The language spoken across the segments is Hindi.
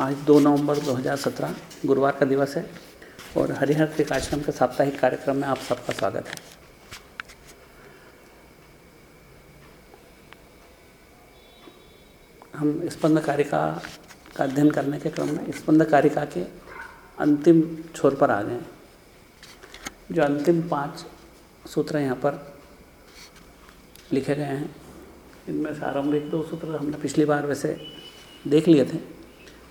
आज दो नवंबर 2017 गुरुवार का दिवस है और हरिहर के आश्रम के साप्ताहिक कार्यक्रम में आप सबका स्वागत है। हम स्पंद कारिका का अध्ययन करने के क्रम में स्पंद कारिका के अंतिम छोर पर आ गए जो अंतिम पाँच सूत्र यहाँ पर लिखे गए हैं, इनमें से आरंभिक दो सूत्र हमने पिछली बार वैसे देख लिए थे।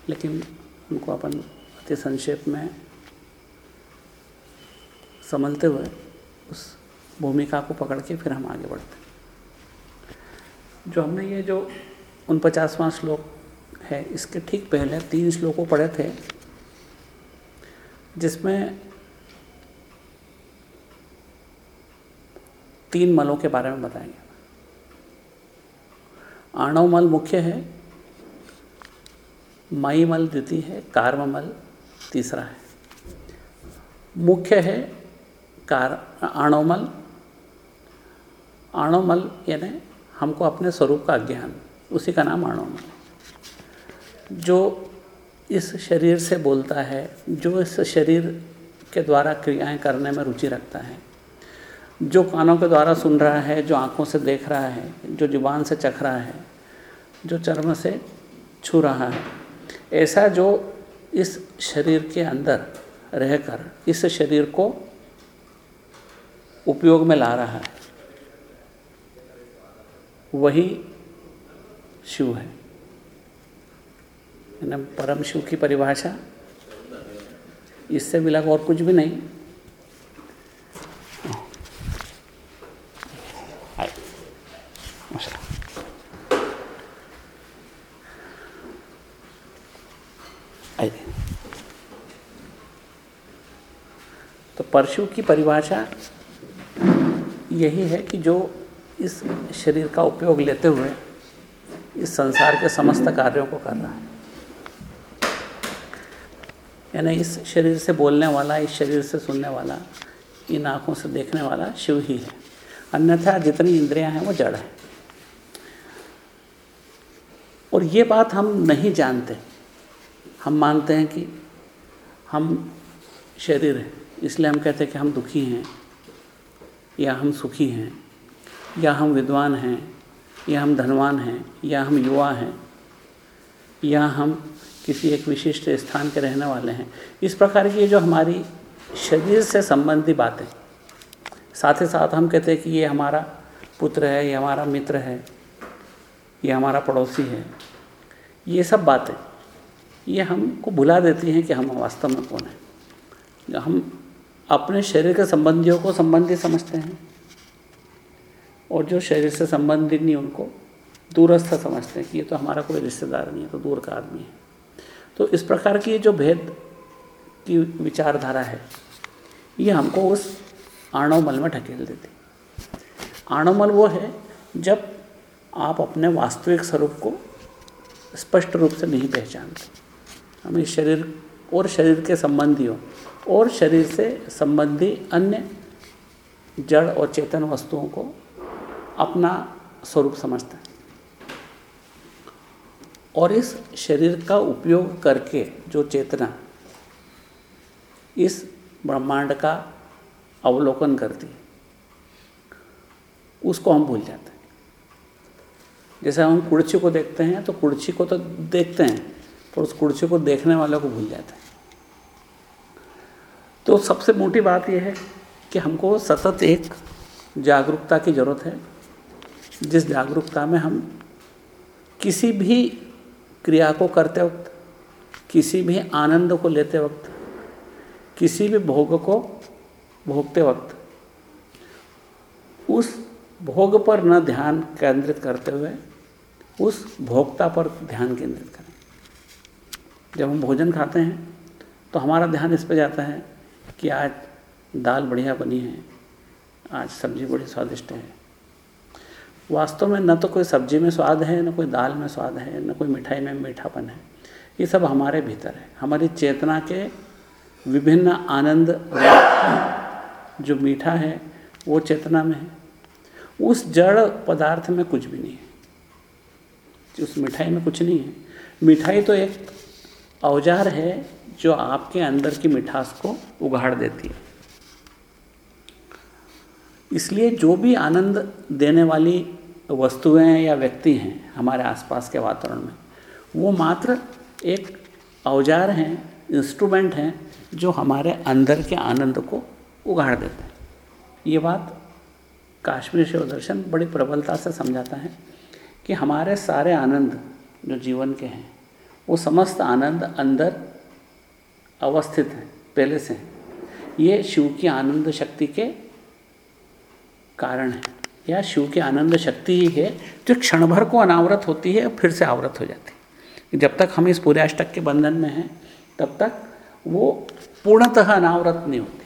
लेकिन उनको अपन अति संक्षेप में समझते हुए उस भूमिका को पकड़ के फिर हम आगे बढ़ते जो हमने ये जो उन पचासवां श्लोक है, इसके ठीक पहले तीन श्लोकों पढ़े थे, जिसमें तीन मलों के बारे में बताया गया आणव मल मुख्य है मई मल द्वितीय है कार्म मल तीसरा है। मुख्य है कार आणोमल आणोमल यानी हमको अपने स्वरूप का ज्ञान, उसी का नाम आणोमल जो इस शरीर से बोलता है, जो इस शरीर के द्वारा क्रियाएँ करने में रुचि रखता है, जो कानों के द्वारा सुन रहा है, जो आँखों से देख रहा है, जो ज़ुबान से चख रहा है, जो चर्म से छू रहा है ऐसा जो इस शरीर के अंदर रहकर इस शरीर को उपयोग में ला रहा है, वही शिव है। परम शिव की परिभाषा, इससे मिला और कुछ भी नहीं। परशु की परिभाषा यही है कि जो इस शरीर का उपयोग लेते हुए इस संसार के समस्त कार्यों को कर रहा है। यानी इस शरीर से बोलने वाला, इस शरीर से सुनने वाला, इन आँखों से देखने वाला शिव ही है। अन्यथा जितनी इंद्रियाँ हैं वो जड़ है। और ये बात हम नहीं जानते। हम मानते हैं कि हम शरीर हैं। इसलिए हम कहते हैं कि हम दुखी हैं, या हम सुखी हैं, या हम विद्वान हैं, या हम धनवान हैं, या हम युवा हैं, या हम किसी एक विशिष्ट स्थान के रहने वाले हैं। इस प्रकार की जो हमारी शरीर से संबंधी बातें, साथ ही साथ हम कहते हैं कि ये हमारा पुत्र है, ये हमारा मित्र है, ये हमारा पड़ोसी है, ये सब बातें, ये हमको भुला देती हैं कि हम वास्तव में कौन हैं। हम अपने शरीर के संबंधियों को संबंधी समझते हैं। और जो शरीर से संबंधित नहीं, उनको दूरस्थ समझते हैं कि ये तो हमारा कोई रिश्तेदार नहीं है तो दूर का आदमी है। तो इस प्रकार की जो भेद की विचारधारा है, ये हमको उस आणवमल में ढकेल देती आणवमल वो है, जब आप अपने वास्तविक स्वरूप को स्पष्ट रूप से नहीं पहचानते। हमें शरीर और शरीर के संबंधियों और शरीर से संबंधी अन्य जड़ और चेतन वस्तुओं को अपना स्वरूप समझते हैं। और इस शरीर का उपयोग करके जो चेतना इस ब्रह्मांड का अवलोकन करती है, उसको हम भूल जाते हैं। जैसे हम कुर्सी को देखते हैं तो कुर्सी को तो देखते हैं, पर उस कुर्सी को देखने वालों को भूल जाते हैं। तो सबसे मोटी बात यह है कि हमको सतत एक जागरूकता की ज़रूरत है। जिस जागरूकता में हम किसी भी क्रिया को करते वक्त, किसी भी आनंद को लेते वक्त, किसी भी भोग को भोगते वक्त, उस भोग पर न ध्यान केंद्रित करते हुए, उस भोक्ता पर ध्यान केंद्रित करें। जब हम भोजन खाते हैं तो हमारा ध्यान इस पर जाता है कि आज दाल बढ़िया बनी है, आज सब्ज़ी बड़ी स्वादिष्ट है। वास्तव में न तो कोई सब्ज़ी में स्वाद है, न कोई दाल में स्वाद है, न कोई मिठाई में मीठापन है। ये सब हमारे भीतर है। हमारी चेतना के विभिन्न आनंद जो मीठा है, वो चेतना में है। उस जड़ पदार्थ में कुछ भी नहीं है। उस मिठाई में कुछ नहीं है। मिठाई तो एक औज़ार है जो आपके अंदर की मिठास को उगाड़ देती है। इसलिए जो भी आनंद देने वाली वस्तुएँ या व्यक्ति हैं हमारे आसपास के वातावरण में, वो मात्र एक औज़ार हैं इंस्ट्रूमेंट हैं, जो हमारे अंदर के आनंद को उगाड़ देते हैं। ये बात काश्मीर शिव दर्शन बड़ी प्रबलता से समझाता है कि हमारे सारे आनंद जो जीवन के हैं, वो समस्त आनंद अंदर अवस्थित हैं, पहले से। ये शिव की आनंद शक्ति के कारण है। या शिव की आनंद शक्ति ही है जो क्षण भर को अनावरत होती है, फिर से आवरत हो जाती है। जब तक हम इस पूरे अष्टक के बंधन में हैं, तब तक वो पूर्णतः अनावरत नहीं होती।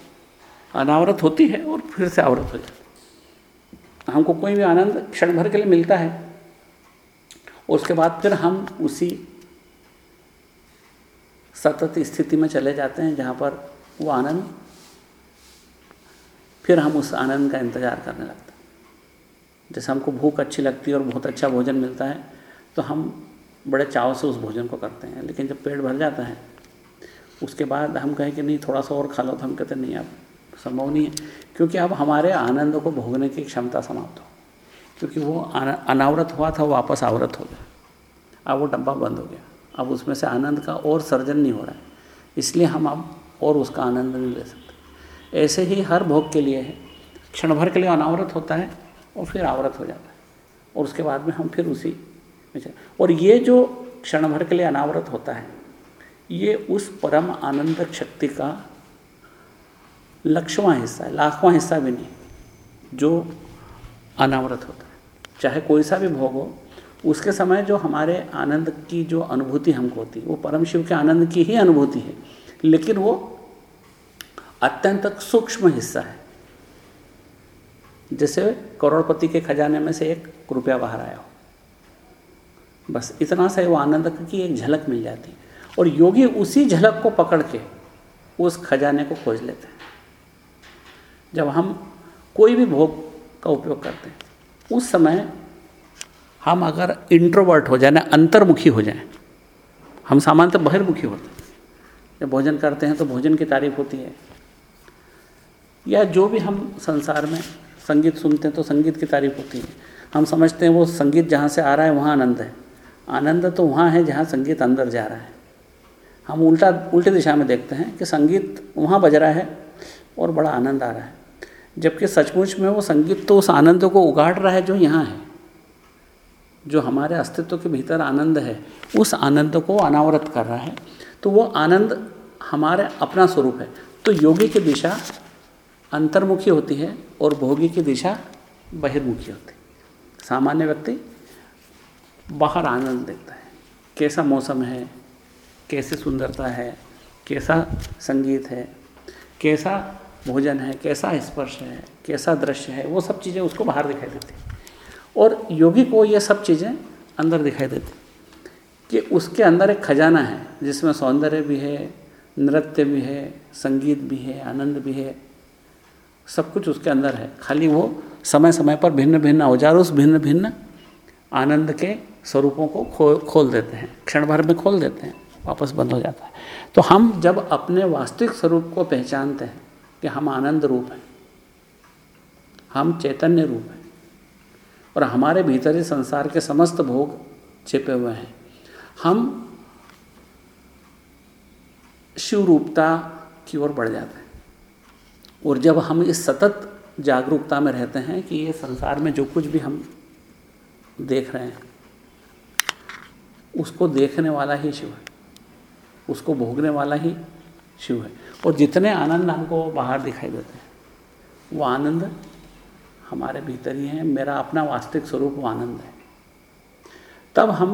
अनावरत होती है और फिर से आवरत हो जाती हमको कोई भी आनंद क्षण भर के लिए मिलता है उसके बाद फिर हम उसी सतत स्थिति में चले जाते हैं जहाँ पर वो आनंद, फिर हम उस आनंद का इंतज़ार करने लगते हैं। जैसे हमको भूख अच्छी लगती है और बहुत अच्छा भोजन मिलता है तो हम बड़े चाव से उस भोजन को करते हैं। लेकिन जब पेट भर जाता है, उसके बाद हम कहें कि नहीं, थोड़ा सा और खा लो तो हम कहते नहीं, अब संभव नहीं है। क्योंकि अब हमारे आनंद को भोगने की क्षमता समाप्त हो। क्योंकि वो अनावरत हुआ था वापस आवरत हो गया। अब वो डब्बा बंद हो गया। अब उसमें से आनंद का और सर्जन नहीं हो रहा है। इसलिए हम अब और उसका आनंद नहीं ले सकते। ऐसे ही हर भोग के लिए है। क्षण भर के लिए अनावरत होता है और फिर आवरत हो जाता है। और उसके बाद में हम फिर उसी में और ये जो क्षण भर के लिए अनावरत होता है, ये उस परम आनंद शक्ति का लक्षवां हिस्सा है, लाखवां हिस्सा भी नहीं, जो अनावरत होता है। चाहे कोई सा भी भोग हो उसके समय जो हमारे आनंद की जो अनुभूति हमको होती है वो परम शिव के आनंद की ही अनुभूति है। लेकिन वो अत्यंत सूक्ष्म हिस्सा है। जैसे करोड़पति के खजाने में से एक रुपया बाहर आया हो। बस इतना सा वो आनंद की एक झलक मिल जाती। है और योगी उसी झलक को पकड़ के उस खजाने को खोज लेते हैं। जब हम कोई भी भोग का उपयोग करते हैं, उस समय हम अगर इंट्रोवर्ट हो जाए, ना अंतर्मुखी हो जाएँ, हम सामान्यतः बहिर्मुखी होते हैं। जब भोजन करते हैं तो भोजन की तारीफ़ होती है। या जो भी हम संसार में संगीत सुनते हैं तो संगीत की तारीफ़ होती है। हम समझते हैं वो संगीत जहाँ से आ रहा है, वहाँ आनंद है। आनंद तो वहाँ है जहाँ संगीत अंदर जा रहा है। हम उल्टा, उल्टी दिशा में देखते हैं कि संगीत वहाँ बज रहा है और बड़ा आनंद आ रहा है। जबकि सचमुच में वो संगीत तो उस आनंद को उगाड़ रहा है जो यहाँ है। जो हमारे अस्तित्व के भीतर आनंद है, उस आनंद को अनावरत कर रहा है। तो वो आनंद हमारे अपना स्वरूप है। तो योगी की दिशा अंतर्मुखी होती है और भोगी की दिशा बहिर्मुखी होती है। सामान्य व्यक्ति बाहर आनंद देखता है। कैसा मौसम है, कैसे सुंदरता है, कैसा संगीत है, कैसा भोजन है, कैसा स्पर्श है, कैसा दृश्य है, वो सब चीज़ें उसको बाहर दिखाई देती और योगी को ये सब चीज़ें अंदर दिखाई देती कि उसके अंदर एक खजाना है, जिसमें सौंदर्य भी है, नृत्य भी है, संगीत भी है, आनंद भी है, सब कुछ उसके अंदर है। खाली वो समय समय पर भिन्न भिन्न औज़ार उस भिन्न भिन्न आनंद के स्वरूपों को खो, खोल देते हैं, क्षण भर में खोल देते हैं, वापस बंद हो जाता है। तो हम जब अपने वास्तविक स्वरूप को पहचानते हैं कि हम आनंद रूप हैं, हम चैतन्य रूप हैं और हमारे भीतर ही संसार के समस्त भोग छिपे हुए हैं। हम शिव रूपता की ओर बढ़ जाते हैं। और जब हम इस सतत जागरूकता में रहते हैं कि ये संसार में जो कुछ भी हम देख रहे हैं, उसको देखने वाला ही शिव है। उसको भोगने वाला ही शिव है। और जितने आनंद हमको बाहर दिखाई देते हैं, वो आनंद हमारे भीतर ही है, मेरा अपना वास्तविक स्वरूप वो आनंद है। तब हम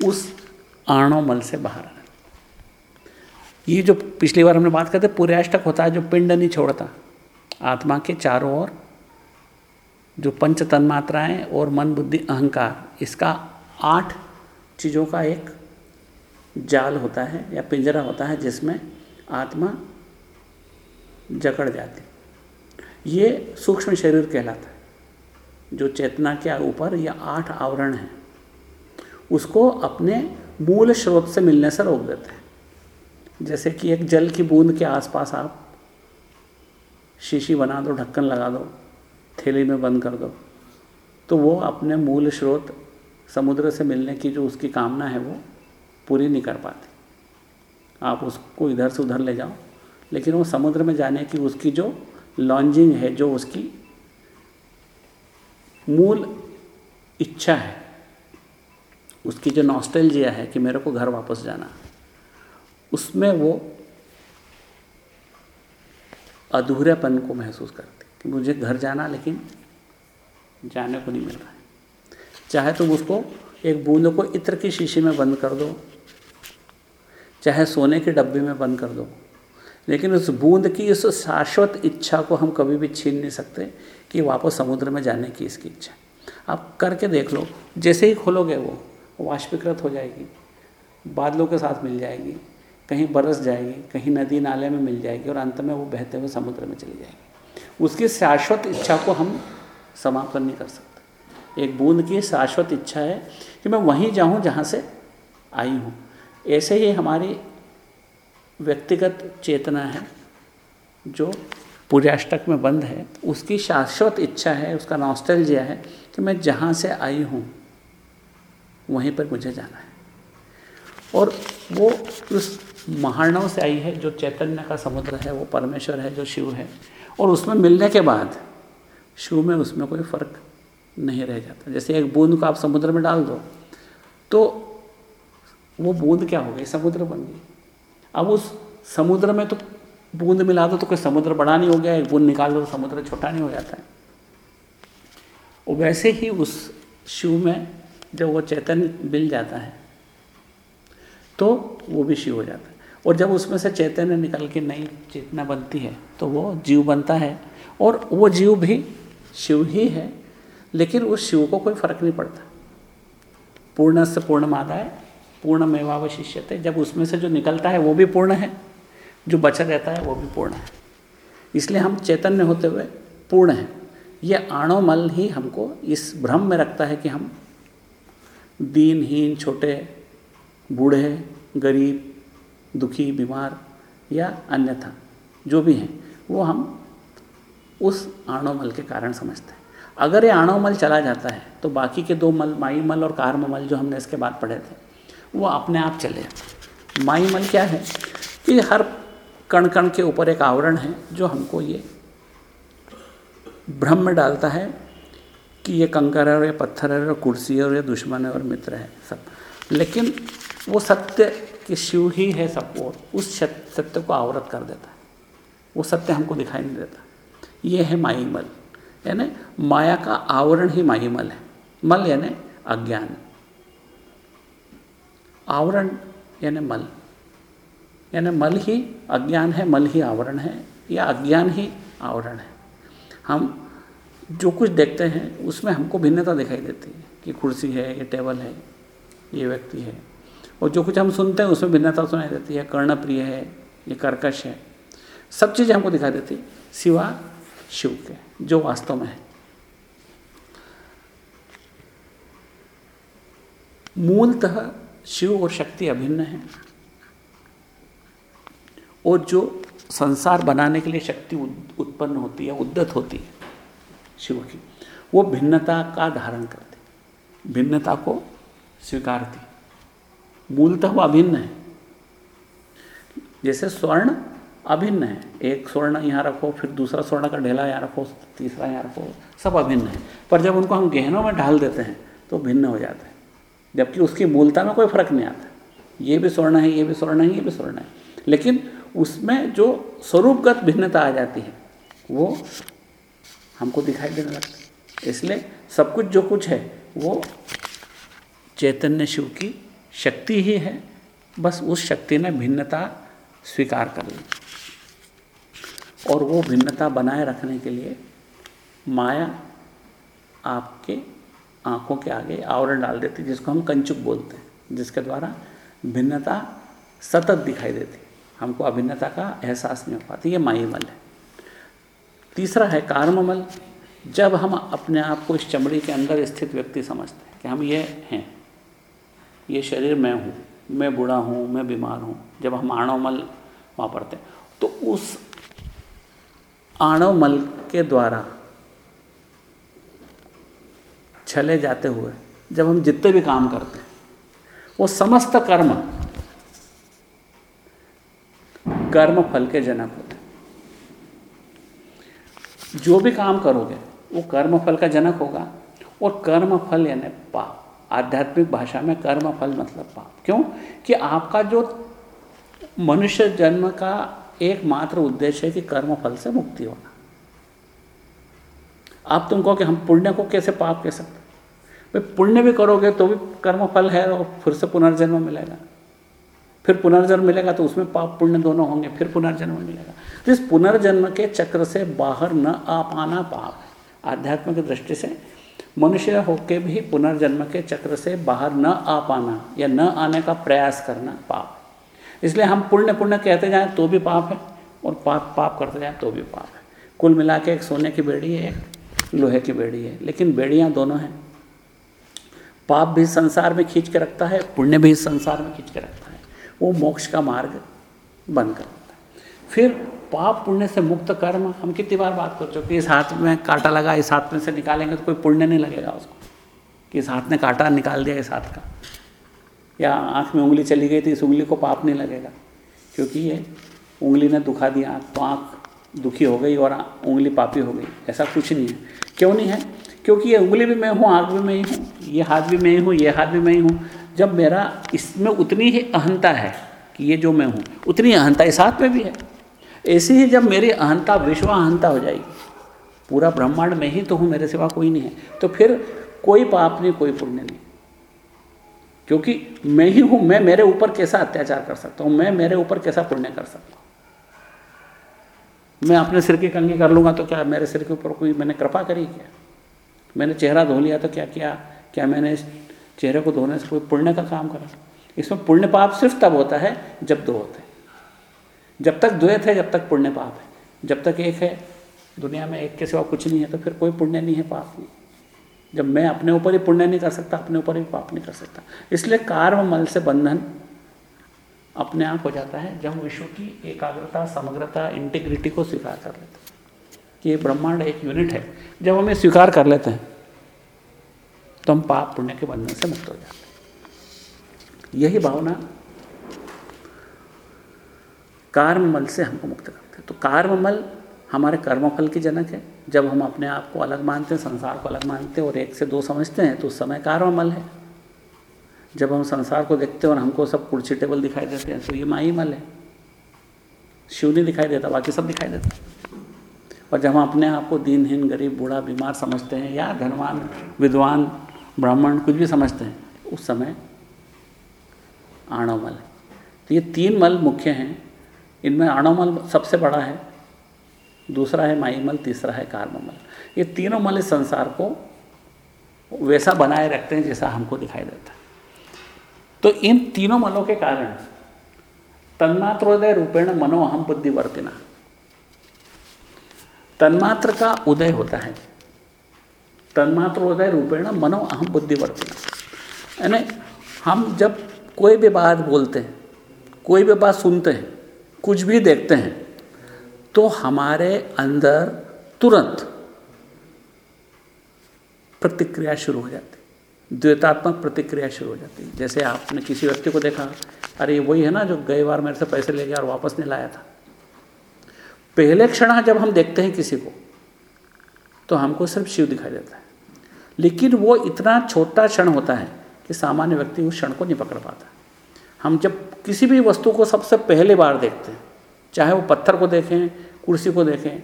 उस आणोमल से बाहर आ ये जो पिछली बार हमने बात करते पूरे अष्टक होता है जो पिंड नहीं छोड़ता। आत्मा के चारों ओर जो पंच तन्मात्राएँ और मन, बुद्धि, अहंकार, इसका आठ चीज़ों का एक जाल होता है या पिंजरा होता है जिसमें आत्मा जकड़ जाती ये सूक्ष्म शरीर कहलाता है। जो चेतना के ऊपर ये आठ आवरण हैं, उसको अपने मूल स्रोत से मिलने से रोक देते हैं। जैसे कि एक जल की बूंद के आसपास आप शीशी बना दो, ढक्कन लगा दो, थैली में बंद कर दो तो वो अपने मूल स्रोत समुद्र से मिलने की जो उसकी कामना है, वो पूरी नहीं कर पाती। आप उसको इधर से उधर ले जाओ, लेकिन वो समुद्र में जाने की उसकी जो लॉन्जिंग है, जो उसकी मूल इच्छा है। उसकी जो नॉस्टैल्जिया है कि मेरे को घर वापस जाना उसमें वो अधूरेपन को महसूस करती कि मुझे घर जाना लेकिन जाने को नहीं मिल रहा है। चाहे तुम उसको एक बूंद को इत्र की शीशी में बंद कर दो, चाहे सोने के डब्बे में बंद कर दो लेकिन उस बूंद की उस शाश्वत इच्छा को हम कभी भी छीन नहीं सकते कि वापस समुद्र में जाने की इसकी इच्छा आप करके देख लो, जैसे ही खोलोगे वो वाष्पीकृत हो जाएगी, बादलों के साथ मिल जाएगी, कहीं बरस जाएगी, कहीं नदी नाले में मिल जाएगी और अंत में वो बहते हुए समुद्र में चली जाएगी। उसकी शाश्वत इच्छा को हम समाप्त नहीं कर सकते। एक बूंद की शाश्वत इच्छा है कि मैं वहीं जाऊँ जहाँ से आई हूँ। ऐसे ही हमारी व्यक्तिगत चेतना है, जो पूरे अष्टक में बंद है, उसकी शाश्वत इच्छा है, उसका नॉस्टैल्जिया है कि मैं जहाँ से आई हूँ, वहीं पर मुझे जाना है। और वो उस महानव से आई है, जो चैतन्य का समुद्र है, वो परमेश्वर है, जो शिव है, और उसमें मिलने के बाद शिव में उसमें कोई फ़र्क नहीं रह जाता। जैसे एक बूंद को आप समुद्र में डाल दो तो वो बूंद क्या हो गई? समुद्र बन गई। अब उस समुद्र में तो बूंद मिला दो तो कोई समुद्र बड़ा नहीं हो गया बूंद निकाल दो तो समुद्र छोटा नहीं हो जाता है। और वैसे ही उस शिव में जब वो चैतन्य मिल जाता है तो वो भी शिव हो जाता है। और जब उसमें से चैतन्य निकल के नई चेतना बनती है तो वो जीव बनता है। और वो जीव भी शिव ही है, लेकिन उस शिव को कोई फ़र्क नहीं पड़ता। पूर्ण से पूर्ण मादाय पूर्ण मेवावशिष्यते जब उसमें से जो निकलता है, वो भी पूर्ण है, जो बचा रहता है, वो भी पूर्ण है। इसलिए हम चैतन्य होते हुए पूर्ण हैं। ये आणोमल ही हमको इस भ्रम में रखता है कि हम दीनहीन, छोटे, बूढ़े, गरीब, दुखी, बीमार या अन्यथा जो भी हैं, वो हम उस आणोमल के कारण समझते हैं। अगर ये आणोमल चला जाता है तो बाकी के दो मल, माई मल और कार्ममल जो हमने इसके बाद पढ़े थे वो अपने आप चले। माई मल क्या है? कि हर कण कण के ऊपर एक आवरण है जो हमको ये भ्रम में डालता है कि ये कंकर है और ये पत्थर है और कुर्सी है और ये दुश्मन है और मित्र है सब। लेकिन वो सत्य कि शिव ही है सब और उस सत्य को आवरत कर देता है। वो सत्य हमको दिखाई नहीं देता। ये है माई मल। यानी माया का आवरण ही माई मल है। मल यानी अज्ञान। आवरण, यानी मल। यानी मल ही अज्ञान है, मल ही आवरण है। या अज्ञान ही आवरण है। हम जो कुछ देखते हैं, उसमें हमको भिन्नता दिखाई देती है कि कुर्सी है, ये टेबल है, ये व्यक्ति है। और जो कुछ हम सुनते हैं, उसमें भिन्नता सुनाई देती है। कर्णप्रिय है, ये कर्कश है। सब चीज़ें हमको दिखाई देती है। सिवा शिव के, जो वास्तव में है। मूलतः शिव और शक्ति अभिन्न है। और जो संसार बनाने के लिए शक्ति उत्पन्न होती है, उद्दत होती है, शिव की, वो भिन्नता का धारण करती भिन्नता को स्वीकारती मूलतः वो अभिन्न है। जैसे स्वर्ण अभिन्न है। एक स्वर्ण यहाँ रखो, फिर दूसरा स्वर्ण का ढेला यहाँ रखो, तीसरा यहाँ रखो, सब अभिन्न है। पर जब उनको हम गहनों में ढाल देते हैं तो भिन्न हो जाता है। जबकि उसकी मूलता में कोई फ़र्क नहीं आता। ये भी स्वर्ण है, ये भी स्वर्ण है, ये भी स्वर्ण है। लेकिन उसमें जो स्वरूपगत भिन्नता आ जाती है, वो हमको दिखाई देने लगता है। इसलिए सब कुछ जो कुछ है, वो चैतन्य शिव की शक्ति ही है। बस उस शक्ति ने भिन्नता स्वीकार कर ली। और वो भिन्नता बनाए रखने के लिए माया आपके आँखों के आगे आवरण डाल देती, जिसको हम कंचुक बोलते हैं, जिसके द्वारा भिन्नता सतत दिखाई देती, हमको अभिन्नता का एहसास नहीं हो पाती, ये माईमल है। तीसरा है कार्ममल, जब हम अपने आप को इस चमड़ी के अंदर स्थित व्यक्ति समझते हैं कि हम ये हैं, ये शरीर मैं हूँ, मैं बूढ़ा हूँ, मैं बीमार हूँ, जब हम आणवमल वापरते हैं तो उस आणवमल के द्वारा छले जाते हुए, जब हम जितने भी काम करते हैं, वो समस्त कर्म कर्म फल के जनक होते हैं। जो भी काम करोगे, वो कर्म फल का जनक होगा। और कर्म फल यानी पाप। आध्यात्मिक भाषा में कर्म फल मतलब पाप। क्यों? कि आपका जो मनुष्य जन्म का एकमात्र उद्देश्य है कि कर्म फल से मुक्ति होना। आप तुम कहो कि हम पुण्य को कैसे पाप कह सकते भाई पुण्य भी करोगे तो भी कर्म फल है और फिर से पुनर्जन्म मिलेगा। फिर पुनर्जन्म मिलेगा तो उसमें पाप पुण्य दोनों होंगे, फिर पुनर्जन्म मिलेगा। तो इस पुनर्जन्म के चक्र से बाहर न आ पाना पाप है। आध्यात्म की दृष्टि से मनुष्य होके भी पुनर्जन्म के चक्र से बाहर न आ पाना या न आने का प्रयास करना पाप इसलिए हम पुण्य पुण्य कहते जाएँ तो भी पाप है और पाप पाप करते जाएँ तो भी पाप है। कुल मिला के एक सोने की बेड़ी है, एक लोहे की बेड़ी है, लेकिन बेड़ियाँ दोनों हैं। पाप भी संसार में खींच के रखता है, पुण्य भी संसार में खींच के रखता है। वो मोक्ष का मार्ग बन कर है। फिर पाप पुण्य से मुक्त कर्म, हम कितनी बार बात कर चुके इस हाथ में कांटा लगा, इस हाथ में से निकालेंगे तो कोई पुण्य नहीं लगेगा उसको। कि इस हाथ ने कांटा निकाल दिया इस हाथ का। या आँख में उंगली चली गई तो इस उंगली को पाप नहीं लगेगा। क्योंकि ये उंगली ने दुखा दिया तो आँख दुखी हो गई और उंगली पापी हो गई। ऐसा कुछ नहीं है। क्यों नहीं है? क्योंकि ये उंगली भी मैं हूँ, आँख भी मैं ही हूँ ये हाथ भी मैं ही हूँ ये हाथ भी मैं ही। हूँ जब मेरा इसमें उतनी ही अहंता है कि ये जो मैं हूँ, उतनी अहंता इस हाथ में भी है। ऐसे ही जब मेरी अहंता, विश्व अहंता हो जाएगी, पूरा ब्रह्मांड में ही तो हूँ, मेरे सिवा कोई नहीं है तो फिर कोई पाप नहीं, कोई पुण्य नहीं। क्योंकि मैं ही हूँ, मैं मेरे ऊपर कैसा अत्याचार कर सकता हूँ, मैं मेरे ऊपर कैसा पुण्य कर सकता हूँ? मैं अपने सिर की कंगी कर लूँगा तो क्या मेरे सिर के ऊपर कोई मैंने कृपा करी क्या? मैंने चेहरा धो लिया तो क्या, किया, क्या मैंने इस चेहरे को धोने से कोई पुण्य का काम करा? इसमें पुण्य पाप सिर्फ़ तब होता है जब दो होते हैं। जब तक द्वैत है, जब तक पुण्य पाप है। जब तक एक है, दुनिया में एक के सिवा कुछ नहीं है तो फिर कोई पुण्य नहीं है, पाप नहीं। जब मैं अपने ऊपर ही पुण्य नहीं कर सकता, अपने ऊपर ही पाप नहीं कर सकता। इसलिए कार्म मल से बंधन अपने आप हो जाता है जब विश्व की एकाग्रता, समग्रता इंटीग्रिटी को स्वीकार कर लेते कि ये ब्रह्मांड एक यूनिट है। जब हम ये स्वीकार कर लेते हैं तो हम पाप पुण्य के बंधन से मुक्त हो जाते हैं। यही भावना कर्ममल से हमको मुक्त करते हैं। तो कर्ममल हमारे कर्मफल की जनक है। जब हम अपने आप को अलग मानते हैं, संसार को अलग मानते हैं और एक से दो समझते हैं तो उस समय कर्ममल है। जब हम संसार को देखते हैं और हमको सब कुर्सी टेबल दिखाई देते हैं तो ये माई मल है। शिव नहीं दिखाई देता बाकी सब दिखाई देता और जब हम अपने आप को दीनहीन, गरीब, बूढ़ा, बीमार समझते हैं या धनवान, विद्वान, ब्राह्मण, कुछ भी समझते हैं, उस समय आणव मल। तो ये तीन मल मुख्य हैं। इनमें आणवमल सबसे बड़ा है, दूसरा है माईमल तीसरा है कार्ममल ये तीनों मल इस संसार को वैसा बनाए रखते हैं जैसा हमको दिखाई देता है। तो इन तीनों मलों के कारण तन्मात्रोदय रूपेण मनो अहम बुद्धि वर्तिना तन्मात्र का उदय होता है। तन्मात्र उदय रूपेण मनो अहम बुद्धि वर्तिना यानी हम जब कोई भी बात बोलते हैं, कोई भी बात सुनते हैं, कुछ भी देखते हैं तो हमारे अंदर तुरंत प्रतिक्रिया शुरू हो जाती द्वैतात्मक प्रतिक्रिया शुरू हो जाती है। जैसे आपने किसी व्यक्ति को देखा, अरे वही है ना जो गए बार मेरे से पैसे ले गया और वापस नहीं लाया था। पहले क्षण जब हम देखते हैं किसी को तो हमको सिर्फ़ शिव दिखाई देता है। लेकिन वो इतना छोटा क्षण होता है कि सामान्य व्यक्ति उस क्षण को नहीं पकड़ पाता। हम जब किसी भी वस्तु को सबसे पहले बार देखते हैं, चाहे वो पत्थर को देखें, कुर्सी को देखें,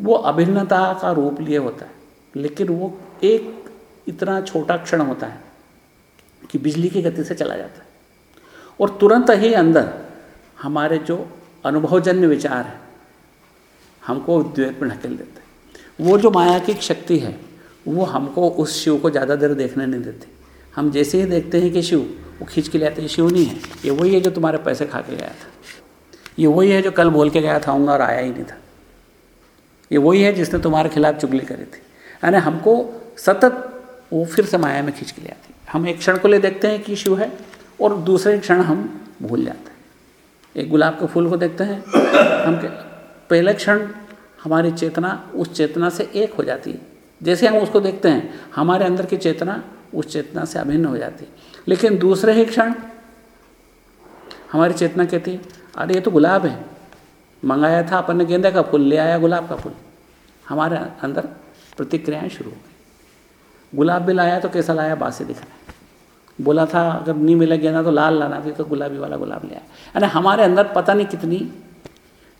वो अभिन्नता का रूप लिए होता है। लेकिन वो एक इतना छोटा क्षण होता है कि बिजली की गति से चला जाता है। और तुरंत ही अंदर हमारे जो अनुभवजन्य विचार है हमको द्वैत में ढकेल देते। हैं वो जो माया की शक्ति है, वो हमको उस शिव को ज़्यादा देर देखने नहीं देती। हम जैसे ही देखते हैं कि शिव, वो खींच के ले आते ये शिव नहीं है। ये वही है जो तुम्हारे पैसे खा के गया था। ये वही है जो कल बोल के गया था, आऊँगा और आया ही नहीं था। ये वही है जिसने तुम्हारे खिलाफ चुगली करी थी। यानी हमको सतत वो फिर से माया में खींच के ले आती हम एक क्षण को ले देखते हैं कि शिव है, और दूसरे क्षण हम भूल जाते हैं। एक गुलाब के फूल को देखते हैं, हम पहले क्षण हमारी चेतना उस चेतना से एक हो जाती है। जैसे हम उसको देखते हैं, हमारे अंदर की चेतना उस चेतना से अभिन्न हो जाती है। लेकिन दूसरे ही क्षण हमारी चेतना कहती है, अरे, ये तो गुलाब है। मंगाया था अपन ने गेंदे का फूल, ले आया गुलाब का फूल। हमारे अंदर प्रतिक्रियाएँ शुरू हो गई। गुलाब भी लाया तो कैसा लाया, बासी दिख रहा है। बोला था, अगर नहीं मिले गेंदा तो लाल लाना थी तो गुलाबी वाला गुलाब ले आया। यानी हमारे अंदर पता नहीं कितनी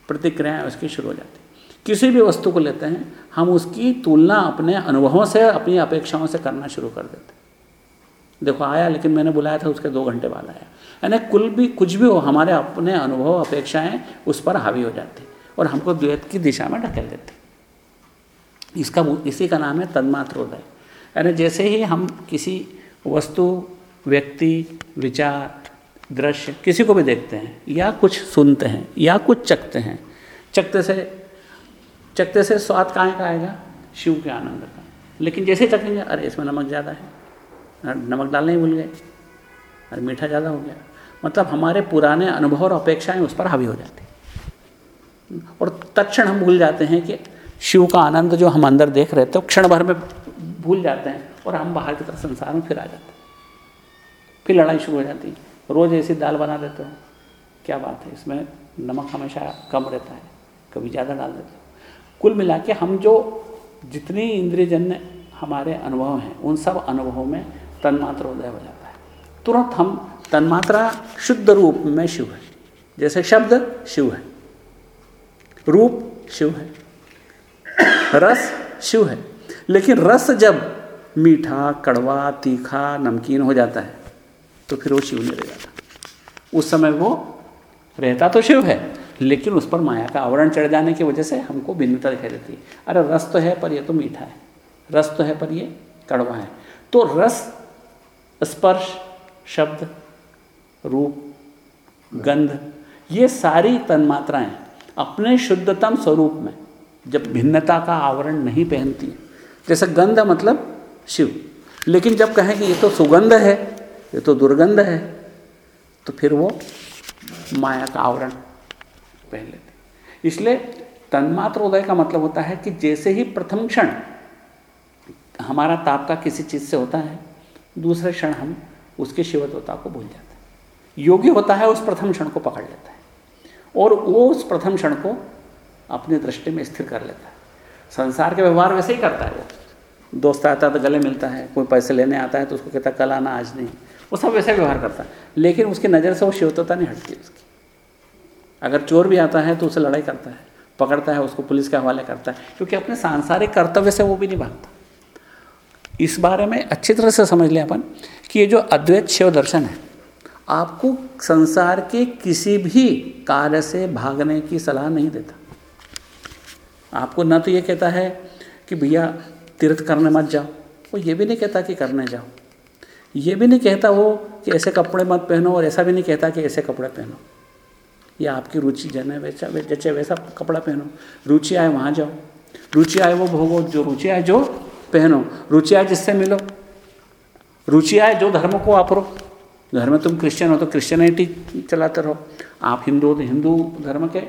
प्रतिक्रियाएँ उसकी शुरू हो जाती किसी भी वस्तु को लेते हैं, हम उसकी तुलना अपने अनुभवों से, अपनी अपेक्षाओं से करना शुरू कर देते देखो, आया लेकिन मैंने बुलाया था, उसके दो घंटे बाद आया। यानी कुल भी, कुछ भी हो, हमारे अपने अनुभव, अपेक्षाएँ उस पर हावी हो जाती और हमको द्वैत की दिशा में ढकेल देते इसका इसी का नाम है तन्मात्रोदय यानी जैसे ही हम किसी वस्तु, व्यक्ति, विचार दृश्य, किसी को भी देखते हैं, या कुछ सुनते हैं, या कुछ चखते हैं, चखते से चखते से स्वाद कहाँ का आएगा? शिव के आनंद का। लेकिन जैसे चखेंगे, अरे इसमें नमक ज़्यादा है नमक डालने ही भूल गए, अरे मीठा ज़्यादा हो गया। मतलब हमारे पुराने अनुभव और अपेक्षाएँ उस पर हावी हो जाती और तत्ण हम भूल जाते हैं कि शिव का आनंद जो हम अंदर देख रहे थे क्षण भर में भूल जाते हैं और हम बाहर की तरफ़ संसार में फिर आ जाते हैं। फिर लड़ाई शुरू हो जाती है। रोज़ ऐसी दाल बना देते हो। क्या बात है, इसमें नमक हमेशा कम रहता है, कभी ज़्यादा डाल देते हो। कुल मिला के हम जो जितनी इंद्रियजन्य हमारे अनुभव हैं, उन सब अनुभवों में तन्मात्र उदय हो जाता है। तुरंत हम तन्मात्रा शुद्ध रूप में शिव है। जैसे शब्द शिव है, रूप शिव है, रस शिव है। लेकिन रस जब मीठा, कड़वा, तीखा, नमकीन हो जाता है तो फिर वो शिव नहीं रह जाता। उस समय वो रहता तो शिव है, लेकिन उस पर माया का आवरण चढ़ जाने की वजह से हमको भिन्नता दिखाई देती है। अरे रस तो है पर ये तो मीठा है, रस तो है पर ये कड़वा है। तो रस, स्पर्श, शब्द, रूप, गंध, ये सारी तन्मात्राएँ अपने शुद्धतम स्वरूप में जब भिन्नता का आवरण नहीं पहनती जैसे गंध मतलब शिव। लेकिन जब कहें कि ये तो सुगंध है ये तो दुर्गंध है। तो फिर वो माया का आवरण पहन लेते इसलिए तन्मात्र उदय का मतलब होता है कि जैसे ही प्रथम क्षण हमारा ताप का किसी चीज़ से होता है, दूसरे क्षण हम उसकी शिवत्वता को भूल जाते हैं। योगी होता है, उस प्रथम क्षण को पकड़ लेता है और वो उस प्रथम क्षण को अपनी दृष्टि में स्थिर कर लेता है। संसार के व्यवहार वैसे ही करता है वो। दोस्त आता है तो गले मिलता है, कोई पैसे लेने आता है तो उसको कहता कल आना, आज नहीं। वो सब वैसे व्यवहार करता है। लेकिन उसकी नज़र से वो शिवत्वता नहीं हटती उसकी। अगर चोर भी आता है तो उसे लड़ाई करता है, पकड़ता है, उसको पुलिस के हवाले करता है, क्योंकि अपने सांसारिक कर्तव्य से वो भी नहीं भागता। इस बारे में अच्छी तरह से समझ लें अपन कि ये जो अद्वैत शिव दर्शन है, आपको संसार के किसी भी कार्य से भागने की सलाह नहीं देता। आपको न तो ये कहता है कि भैया तीर्थ करने मत जाओ, वो ये भी नहीं कहता कि करने जाओ। ये भी नहीं कहता वो कि ऐसे कपड़े मत पहनो और ऐसा भी नहीं कहता कि ऐसे कपड़े पहनो। या आपकी रुचि जन है, वैसा जैसे वैसा कपड़ा पहनो। रुचि आए वहाँ जाओ। रुचि आए वो भोगो, जो रुचि आए जो पहनो। रुचि आए जिससे मिलो। रुचि आए जो धर्म को आपरो घर में तुम क्रिश्चियन हो तो क्रिश्चियनिटी चलाते रहो। आप हिंदू हो तो हिंदू धर्म के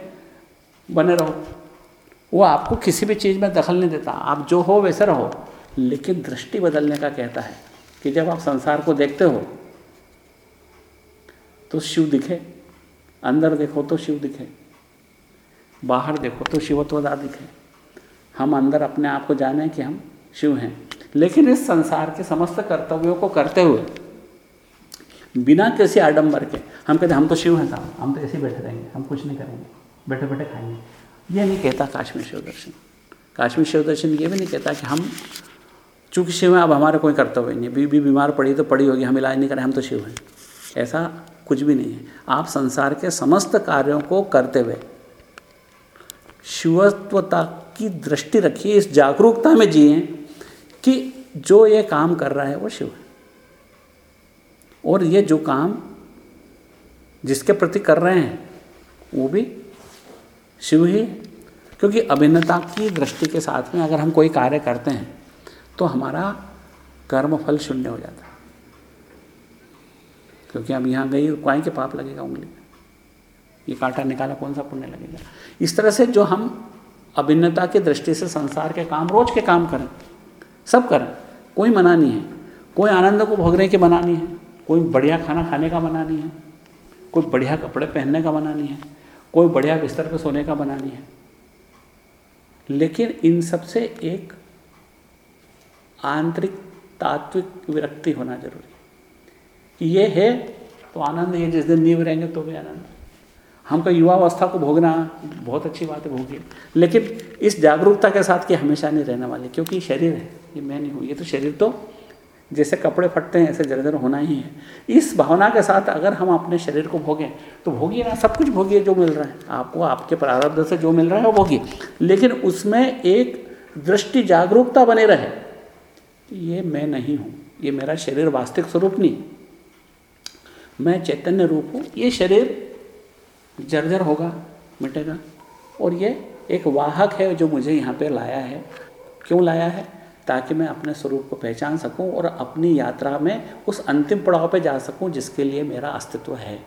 बने रहो। वो आपको किसी भी चीज़ में दखल नहीं देता। आप जो हो वैसे रहो। लेकिन दृष्टि बदलने का कहता है। कि जब आप संसार को देखते हो तो शिव दिखे। अंदर देखो तो शिव दिखे। बाहर देखो तो शिवत्वदा दिखे। हम अंदर अपने आप को जाने कि हम शिव हैं। लेकिन इस संसार के समस्त कर्तव्यों को करते हुए, बिना किसी आडंबर के, हम कहते हम तो शिव हैं साहब, हम तो ऐसे बैठे रहेंगे, हम कुछ नहीं करेंगे बैठे बैठे खाएँगे। ये नहीं कहता काश्मीर शिव दर्शन काश्मीर शिव दर्शन ये भी नहीं कहता कि हम चूँकि शिव हैं, अब हमारे कोई कर्तव्य नहीं बीबी बीमार पड़ी तो पड़ी होगी, हम इलाज नहीं करें, हम तो शिव हैं। ऐसा कुछ भी नहीं है। आप संसार के समस्त कार्यों को करते हुए शिवत्वता की दृष्टि रखिए, इस जागरूकता में जिए कि जो ये काम कर रहा है, वो शिव है। और ये जो काम जिसके प्रति कर रहे हैं, वो भी शिव ही। क्योंकि अभिन्नता की दृष्टि के साथ में अगर हम कोई कार्य करते हैं तो हमारा कर्म फल शून्य हो जाता है। क्योंकि अब यहाँ गई क्वाई के पाप लगेगा उंगली में। ये कांटा निकाला, कौन सा पुण्य लगेगा? इस तरह से जो हम अभिन्नता की दृष्टि से संसार के काम, रोज के काम करें, सब करें, कोई मना नहीं है। कोई आनंद को भोगने की मना नहीं है। कोई बढ़िया खाना खाने का मना नहीं है। कोई बढ़िया कपड़े पहनने का मना नहीं है। कोई बढ़िया बिस्तर पर सोने का मना नहीं है। लेकिन इन सबसे एक आंतरिक तात्विक विरक्ति होना ज़रूरी कि ये है तो आनंद, ये जिस दिन नींव रहेंगे तो भी आनंद। हमको युवावस्था को भोगना बहुत अच्छी बात है भोगिए। लेकिन इस जागरूकता के साथ कि हमेशा नहीं रहने वाले, क्योंकि शरीर है, ये मैं नहीं हूँ, ये तो शरीर तो जैसे कपड़े फटते हैं, ऐसे जर्जर होना ही है। इस भावना के साथ अगर हम अपने शरीर को भोगें तो भोगिए ना, सब कुछ भोगिए जो मिल रहा है। आपको आपके प्रारब्ध से जो मिल रहा है वो भोगिए। लेकिन उसमें एक दृष्टि जागरूकता बने रहे। ये मैं नहीं हूँ। ये मेरा शरीर वास्तविक स्वरूप नहीं। मैं चैतन्य रूप हूँ। ये शरीर जर्जर होगा, मिटेगा। और ये एक वाहक है जो मुझे यहाँ पे लाया है। क्यों लाया है? ताकि मैं अपने स्वरूप को पहचान सकूँ और अपनी यात्रा में उस अंतिम पड़ाव पे जा सकूँ जिसके लिए मेरा अस्तित्व है।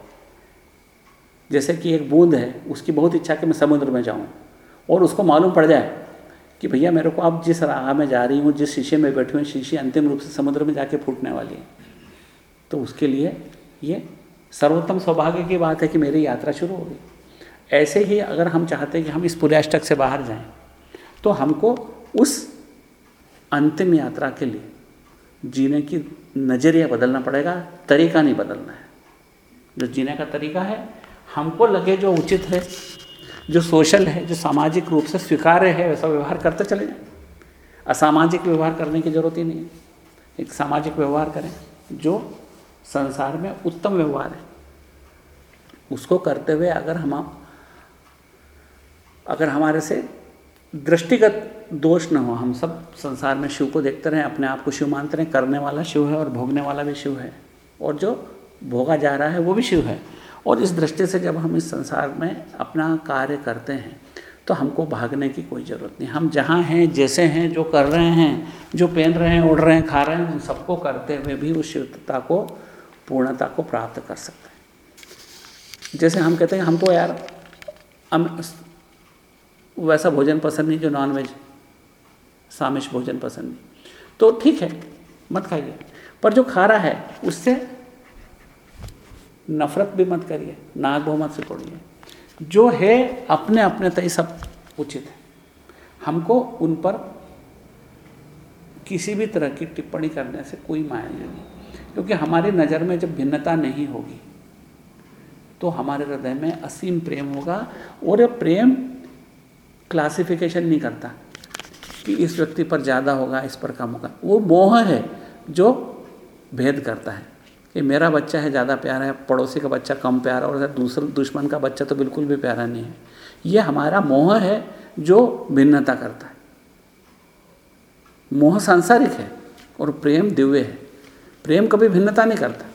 जैसे कि एक बूंद है, उसकी बहुत इच्छा कि मैं समुद्र में जाऊँ और उसको मालूम पड़ जाए। कि भैया मेरे को अब जिस राह में जा रही हूँ, जिस शीशे में बैठी हूँ, शीशे अंतिम रूप से समुद्र में जाके फूटने वाली है। तो उसके लिए ये सर्वोत्तम सौभाग्य की बात है कि मेरी यात्रा शुरू होगी ऐसे ही अगर हम चाहते हैं कि हम इस पुर्याष्टक से बाहर जाएँ तो हमको उस अंतिम यात्रा के लिए जीने की नज़रिया बदलना पड़ेगा, तरीका नहीं बदलना है। जो जीने का तरीका है, हमको लगे जो उचित है जो सोशल है, जो सामाजिक रूप से स्वीकार्य है, वैसा व्यवहार करते चले जाएँ। असामाजिक व्यवहार करने की ज़रूरत ही नहीं है। एक सामाजिक व्यवहार करें, जो संसार में उत्तम व्यवहार है। उसको करते हुए अगर हम अगर हमारे से दृष्टिगत दोष न हो, हम सब संसार में शिव को देखते रहें, अपने आप को शिव मानते रहें, करने वाला शिव है और भोगने वाला भी शिव है। और जो भोगा जा रहा है, वो भी शिव है। और इस दृष्टि से जब हम इस संसार में अपना कार्य करते हैं तो हमको भागने की कोई ज़रूरत नहीं। हम जहाँ हैं, जैसे हैं, जो कर रहे हैं, जो पहन रहे हैं, उड़ रहे हैं, खा रहे हैं, उन सबको करते हुए भी उस शिवता को, पूर्णता को प्राप्त कर सकते हैं। जैसे हम कहते हैं हमको यार, हम वैसा भोजन पसंद नहीं, जो नॉन वेज सामिश भोजन पसंद नहीं। तो ठीक है, मत खाइए। पर जो खा रहा है, उससे नफरत भी मत करिए नाग भो मत से तोड़िए। जो है अपने अपने तय सब उचित है। हमको उन पर किसी भी तरह की टिप्पणी करने से कोई माया नहीं क्योंकि हमारी नज़र में जब भिन्नता नहीं होगी तो हमारे हृदय में असीम प्रेम होगा और ये प्रेम क्लासिफिकेशन नहीं करता कि इस व्यक्ति पर ज़्यादा होगा, इस पर कम होगा। वो मोह है जो भेद करता है। कि मेरा बच्चा है, ज़्यादा प्यारा है, पड़ोसी का बच्चा कम प्यारा और दूसरे, दुश्मन का बच्चा तो बिल्कुल भी प्यारा नहीं है। ये हमारा मोह है जो भिन्नता करता है। मोह सांसारिक है और प्रेम दिव्य है। प्रेम कभी भिन्नता नहीं करता।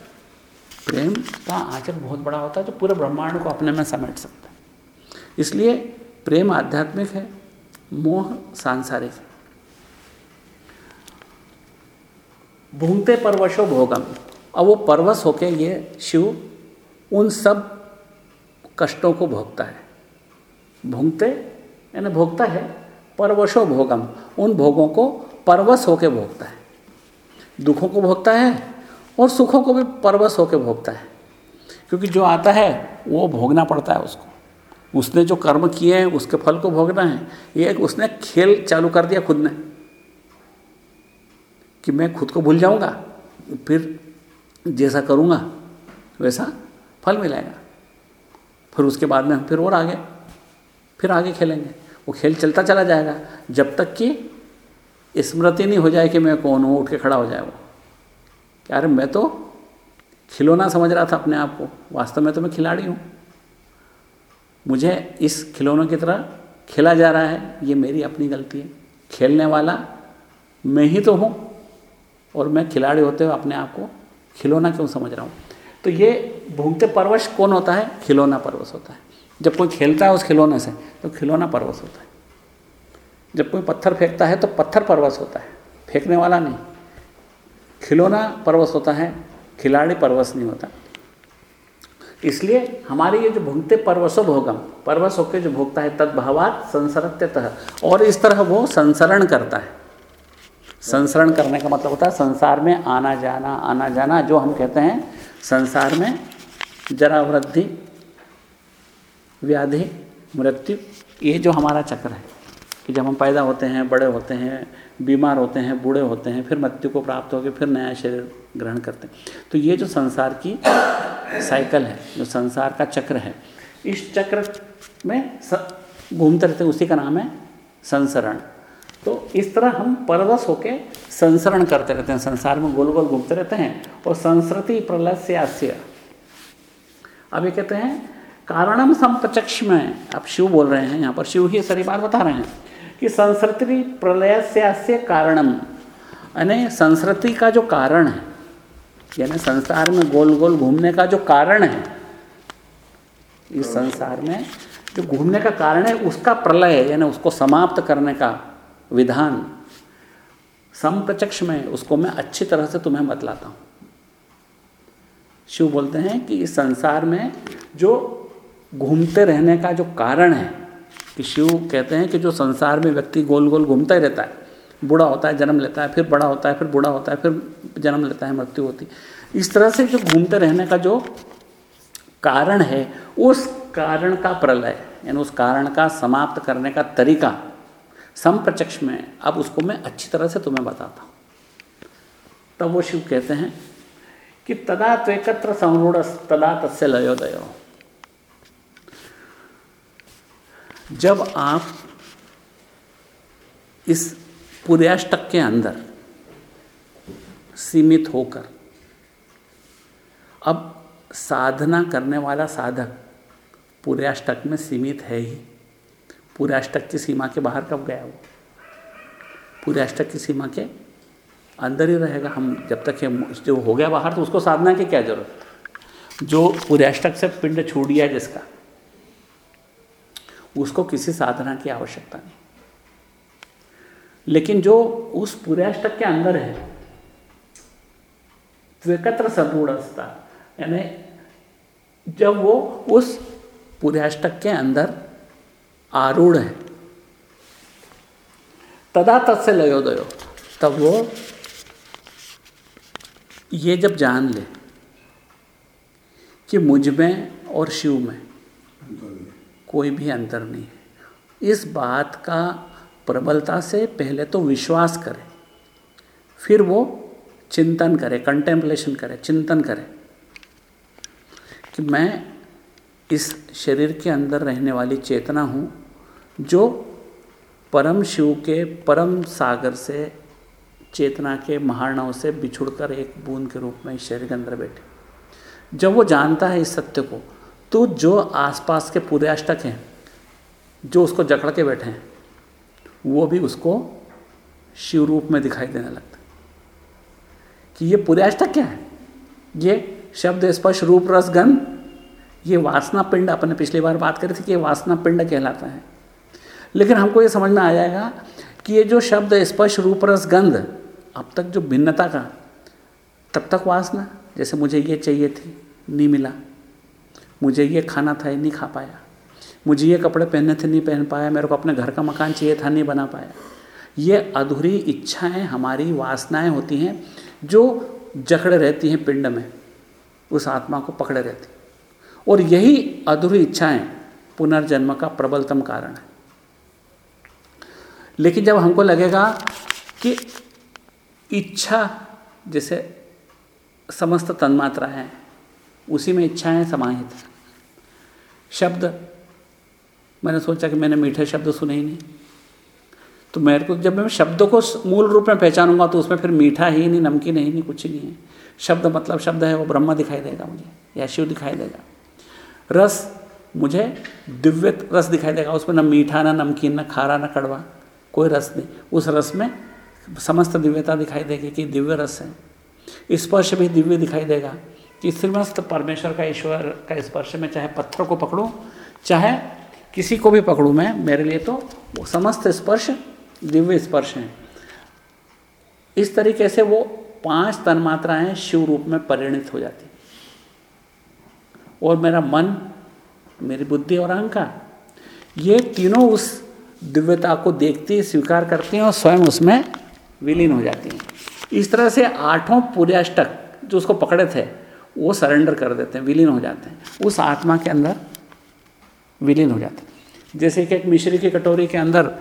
प्रेम का आचर बहुत बड़ा होता है जो पूरे ब्रह्मांड को अपने में समेट सकता है। इसलिए प्रेम आध्यात्मिक है, मोह सांसारिक है। भूंगते परवशो भोगम। अब वो परवश होके ये शिव उन सब कष्टों को भोगता है। भूंगते, यानी भोगता है, परवशो भोगम, उन भोगों को परवश होके भोगता है। दुखों को भोगता है और सुखों को भी परवश होकर भोगता है। क्योंकि जो आता है, वो भोगना पड़ता है उसको। उसने जो कर्म किए हैं, उसके फल को भोगना है, ये एक उसने खेल चालू कर दिया खुद ने। कि मैं खुद को भूल जाऊँगा, फिर जैसा करूँगा, वैसा फल मिलेगा। फिर उसके बाद में हम फिर और आगे, फिर आगे खेलेंगे। वो खेल चलता चला जाएगा, जब तक कि स्मृति नहीं हो जाए कि मैं कौन हूँ, उठ के खड़ा हो जाए वो। यार मैं तो खिलौना समझ रहा था अपने आप को, वास्तव में तो मैं खिलाड़ी हूँ। मुझे इस खिलौने की तरह खेला जा रहा है, ये मेरी अपनी गलती है। खेलने वाला मैं ही तो हूँ, और मैं खिलाड़ी होते हुए अपने आप को खिलौना क्यों समझ रहा हूँ? तो ये भूंगते परवश कौन होता है? खिलौना परवश होता है। जब कोई खेलता है उस खिलौने से तो खिलौना परवश होता है। जब कोई पत्थर फेंकता है तो पत्थर परवश होता है। फेंकने वाला नहीं। खिलौना परवश होता है, खिलाड़ी परवश नहीं होता। इसलिए हमारे ये जो भुगते परवशो भोगम, परवश होकर जो भोगता है तद तद्भावात संसरत्यतः। और इस तरह वो संसरण करता है। संसरण करने का मतलब होता है संसार में आना जाना आना जाना, जो हम कहते हैं संसार में जरा वृद्धि, व्याधि, मृत्यु, ये जो हमारा चक्र है कि जब हम पैदा होते हैं, बड़े होते हैं, बीमार होते हैं, बूढ़े होते हैं, फिर मृत्यु को प्राप्त होकर फिर नया शरीर ग्रहण करते हैं। तो ये जो संसार की साइकिल है, जो संसार का चक्र है, इस चक्र में घूमते रहते उसी का नाम है संसरण। तो इस तरह हम परवश होके संसरण करते रहते हैं, संसार में गोल गोल घूमते रहते हैं और संस्कृति प्रलय से आस्य अब ये कहते हैं, कारणम संप्रचक्ष में, आप शिव बोल रहे हैं, यहाँ पर शिव ही सारी बात बता रहे हैं कि संस्कृति प्रलय से आस्य कारणम, यानी संस्कृति का जो कारण है, यानी संसार में गोल गोल घूमने का जो कारण है, इस संसार में जो घूमने का कारण है, उसका प्रलय, यानी उसको समाप्त करने का विधान। समप्रचक्ष में उसको मैं अच्छी तरह से तुम्हें बतलाता हूँ। शिव बोलते हैं कि इस संसार में जो घूमते रहने का जो कारण है, कि शिव कहते हैं कि जो संसार में व्यक्ति गोल गोल घूमता ही रहता है। बूढ़ा होता है, जन्म लेता है, फिर बड़ा होता है, फिर बूढ़ा होता है, फिर जन्म लेता है, मृत्यु होती है। इस तरह से जो घूमते रहने का जो कारण है, उस कारण का प्रलय, यानी उस कारण का समाप्त करने का तरीका समप्रचक्ष में, अब उसको मैं अच्छी तरह से तुम्हें बताता हूँ। तब वो शिव कहते हैं कि तदा त्वेकत्र संरूढ़ तदा तस्य लयोदय। जब आप इस पुर्याष्टक के अंदर सीमित होकर, अब साधना करने वाला साधक पुर्याष्टक में सीमित है ही। पुर्याष्टक की सीमा के बाहर कब गया वो? पुर्याष्टक की सीमा के अंदर ही रहेगा। हम जब तक ये जो हो गया बाहर तो उसको साधना की क्या ज़रूरत? जो पुर्याष्टक से पिंड छूट गया जिसका, उसको किसी साधना की आवश्यकता नहीं। लेकिन जो उस पुर्याष्टक के अंदर है, त्वेकत्र सदूढ़ता यानी जब वो उस पुर्याष्टक के अंदर आरूढ़ है। तदा तत्से लयोदयो। तब वो ये जब जान ले कि मुझमें और शिव में कोई भी अंतर नहीं है। इस बात का प्रबलता से पहले तो विश्वास करे, फिर वो चिंतन करे कंटेम्पलेशन करे, चिंतन करे कि मैं इस शरीर के अंदर रहने वाली चेतना हूँ, जो परम शिव के परम सागर से, चेतना के महारणों से बिछुड़कर एक बूंद के रूप में इस शरीर के अंदर बैठे। जब वो जानता है इस सत्य को तो जो आसपास के पूरे अष्टक हैं, जो उसको जकड़ के बैठे हैं, वो भी उसको शिव रूप में दिखाई देने लगता कि ये पूरे अष्टक क्या है? ये शब्द स्पर्श रूप रस गंध ये वासना पिंड, अपने पिछली बार बात करी थी कि ये वासना पिंड कहलाता है। लेकिन हमको ये समझ में आ जाएगा कि ये जो शब्द स्पर्श, रूप, रस, गंध, अब तक जो भिन्नता का, तब तक वासना, जैसे मुझे ये चाहिए थी, नहीं मिला। मुझे ये खाना था नहीं खा पाया। मुझे ये कपड़े पहनने थे, नहीं पहन पाया। मेरे को अपने घर का मकान चाहिए था, नहीं बना पाया। ये अधूरी इच्छाएँ, हमारी वासनाएँ होती हैं, जो जकड़े रहती हैं पिंड में, उस आत्मा को पकड़े रहती और यही अधूरी इच्छाएँ पुनर्जन्म का प्रबलतम कारण है। लेकिन जब हमको लगेगा कि इच्छा, जैसे समस्त तन्मात्रा है, उसी में इच्छाएँ समाहित हैं। शब्द, मैंने सोचा कि मैंने मीठे शब्द सुने ही नहीं। तो मेरे को, जब मैं शब्दों को मूल रूप में पहचानूँगा तो उसमें फिर मीठा ही नहीं, नमकीन ही नहीं, कुछ ही नहीं है। शब्द मतलब शब्द है, वो ब्रह्मा दिखाई देगा मुझे, या शिव दिखाई देगा। रस, मुझे दिव्य रस दिखाई देगा, उसमें न मीठा, ना नमकीन, ना खारा, ना कड़वा, कोई रस नहीं। उस रस में समस्त दिव्यता दिखाई देगी कि दिव्य रस है। स्पर्श भी दिव्य दिखाई देगा कि श्रीमस्त परमेश्वर का, ईश्वर का स्पर्श में, चाहे पत्थर को पकड़ूँ, चाहे किसी को भी पकड़ूँ, मैं, मेरे लिए तो समस्त स्पर्श दिव्य स्पर्श हैं। इस तरीके से वो पाँच तन्मात्राएँ शिव रूप में परिणित हो जाती और मेरा मन, मेरी बुद्धि और अहंकार। ये तीनों उस दिव्यता को देखती, स्वीकार करते हैं और स्वयं उसमें विलीन हो जाती हैं। इस तरह से आठों पूर्याष्टक जो उसको पकड़े थे, वो सरेंडर कर देते हैं, विलीन हो जाते हैं। उस आत्मा के अंदर विलीन हो जाते हैं। जैसे कि एक मिश्री की कटोरी के अंदर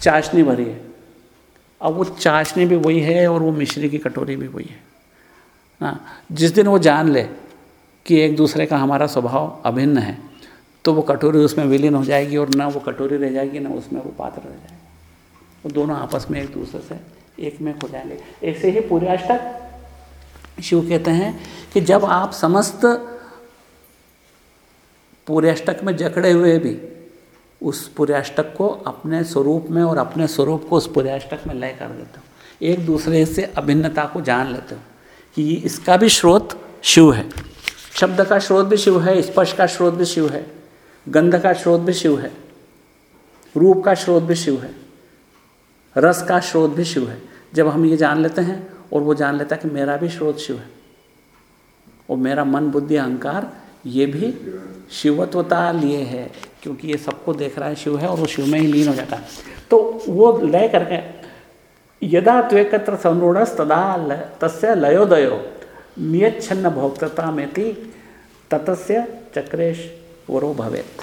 चाशनी भरी है। अब वो चाशनी भी वही है और वो मिश्री की कटोरी भी वही है। हाँ जिस दिन वो जान ले कि एक दूसरे का हमारा स्वभाव अभिन्न है तो वो कटोरी उसमें विलीन हो जाएगी और ना वो कटोरी रह जाएगी, ना उसमें वो पात्र रह जाएगा। वो दोनों आपस में एक दूसरे से एक में हो जाएँगे। ऐसे ही पूर्याष्टक शिव कहते हैं कि जब आप समस्त पूर्याष्टक में जकड़े हुए भी, उस पुर्याष्टक को अपने स्वरूप में और अपने स्वरूप को उस पुर्याष्टक में लय कर देते हो। एक दूसरे से अभिन्नता को जान लेते हो कि इसका भी स्रोत शिव है। शब्द का स्रोत भी शिव है, स्पर्श का स्रोत भी शिव है, गंध का स्रोत भी शिव है, रूप का स्रोत भी शिव है, रस का स्रोत भी शिव है। जब हम ये जान लेते हैं और वो जान लेता है कि मेरा भी स्रोत शिव है और मेरा मन, बुद्धि, अहंकार, ये भी शिवत्वता लिए है, क्योंकि ये सबको देख रहा है शिव है और वो शिव में ही लीन हो जाता है। तो वो लय करके, यदा त्वेकत्र संरूढ़ तदा तस्य लयोदयो। नियच्छन्न भोक्तता में थी ततस्य चक्रेश वरो भवेत।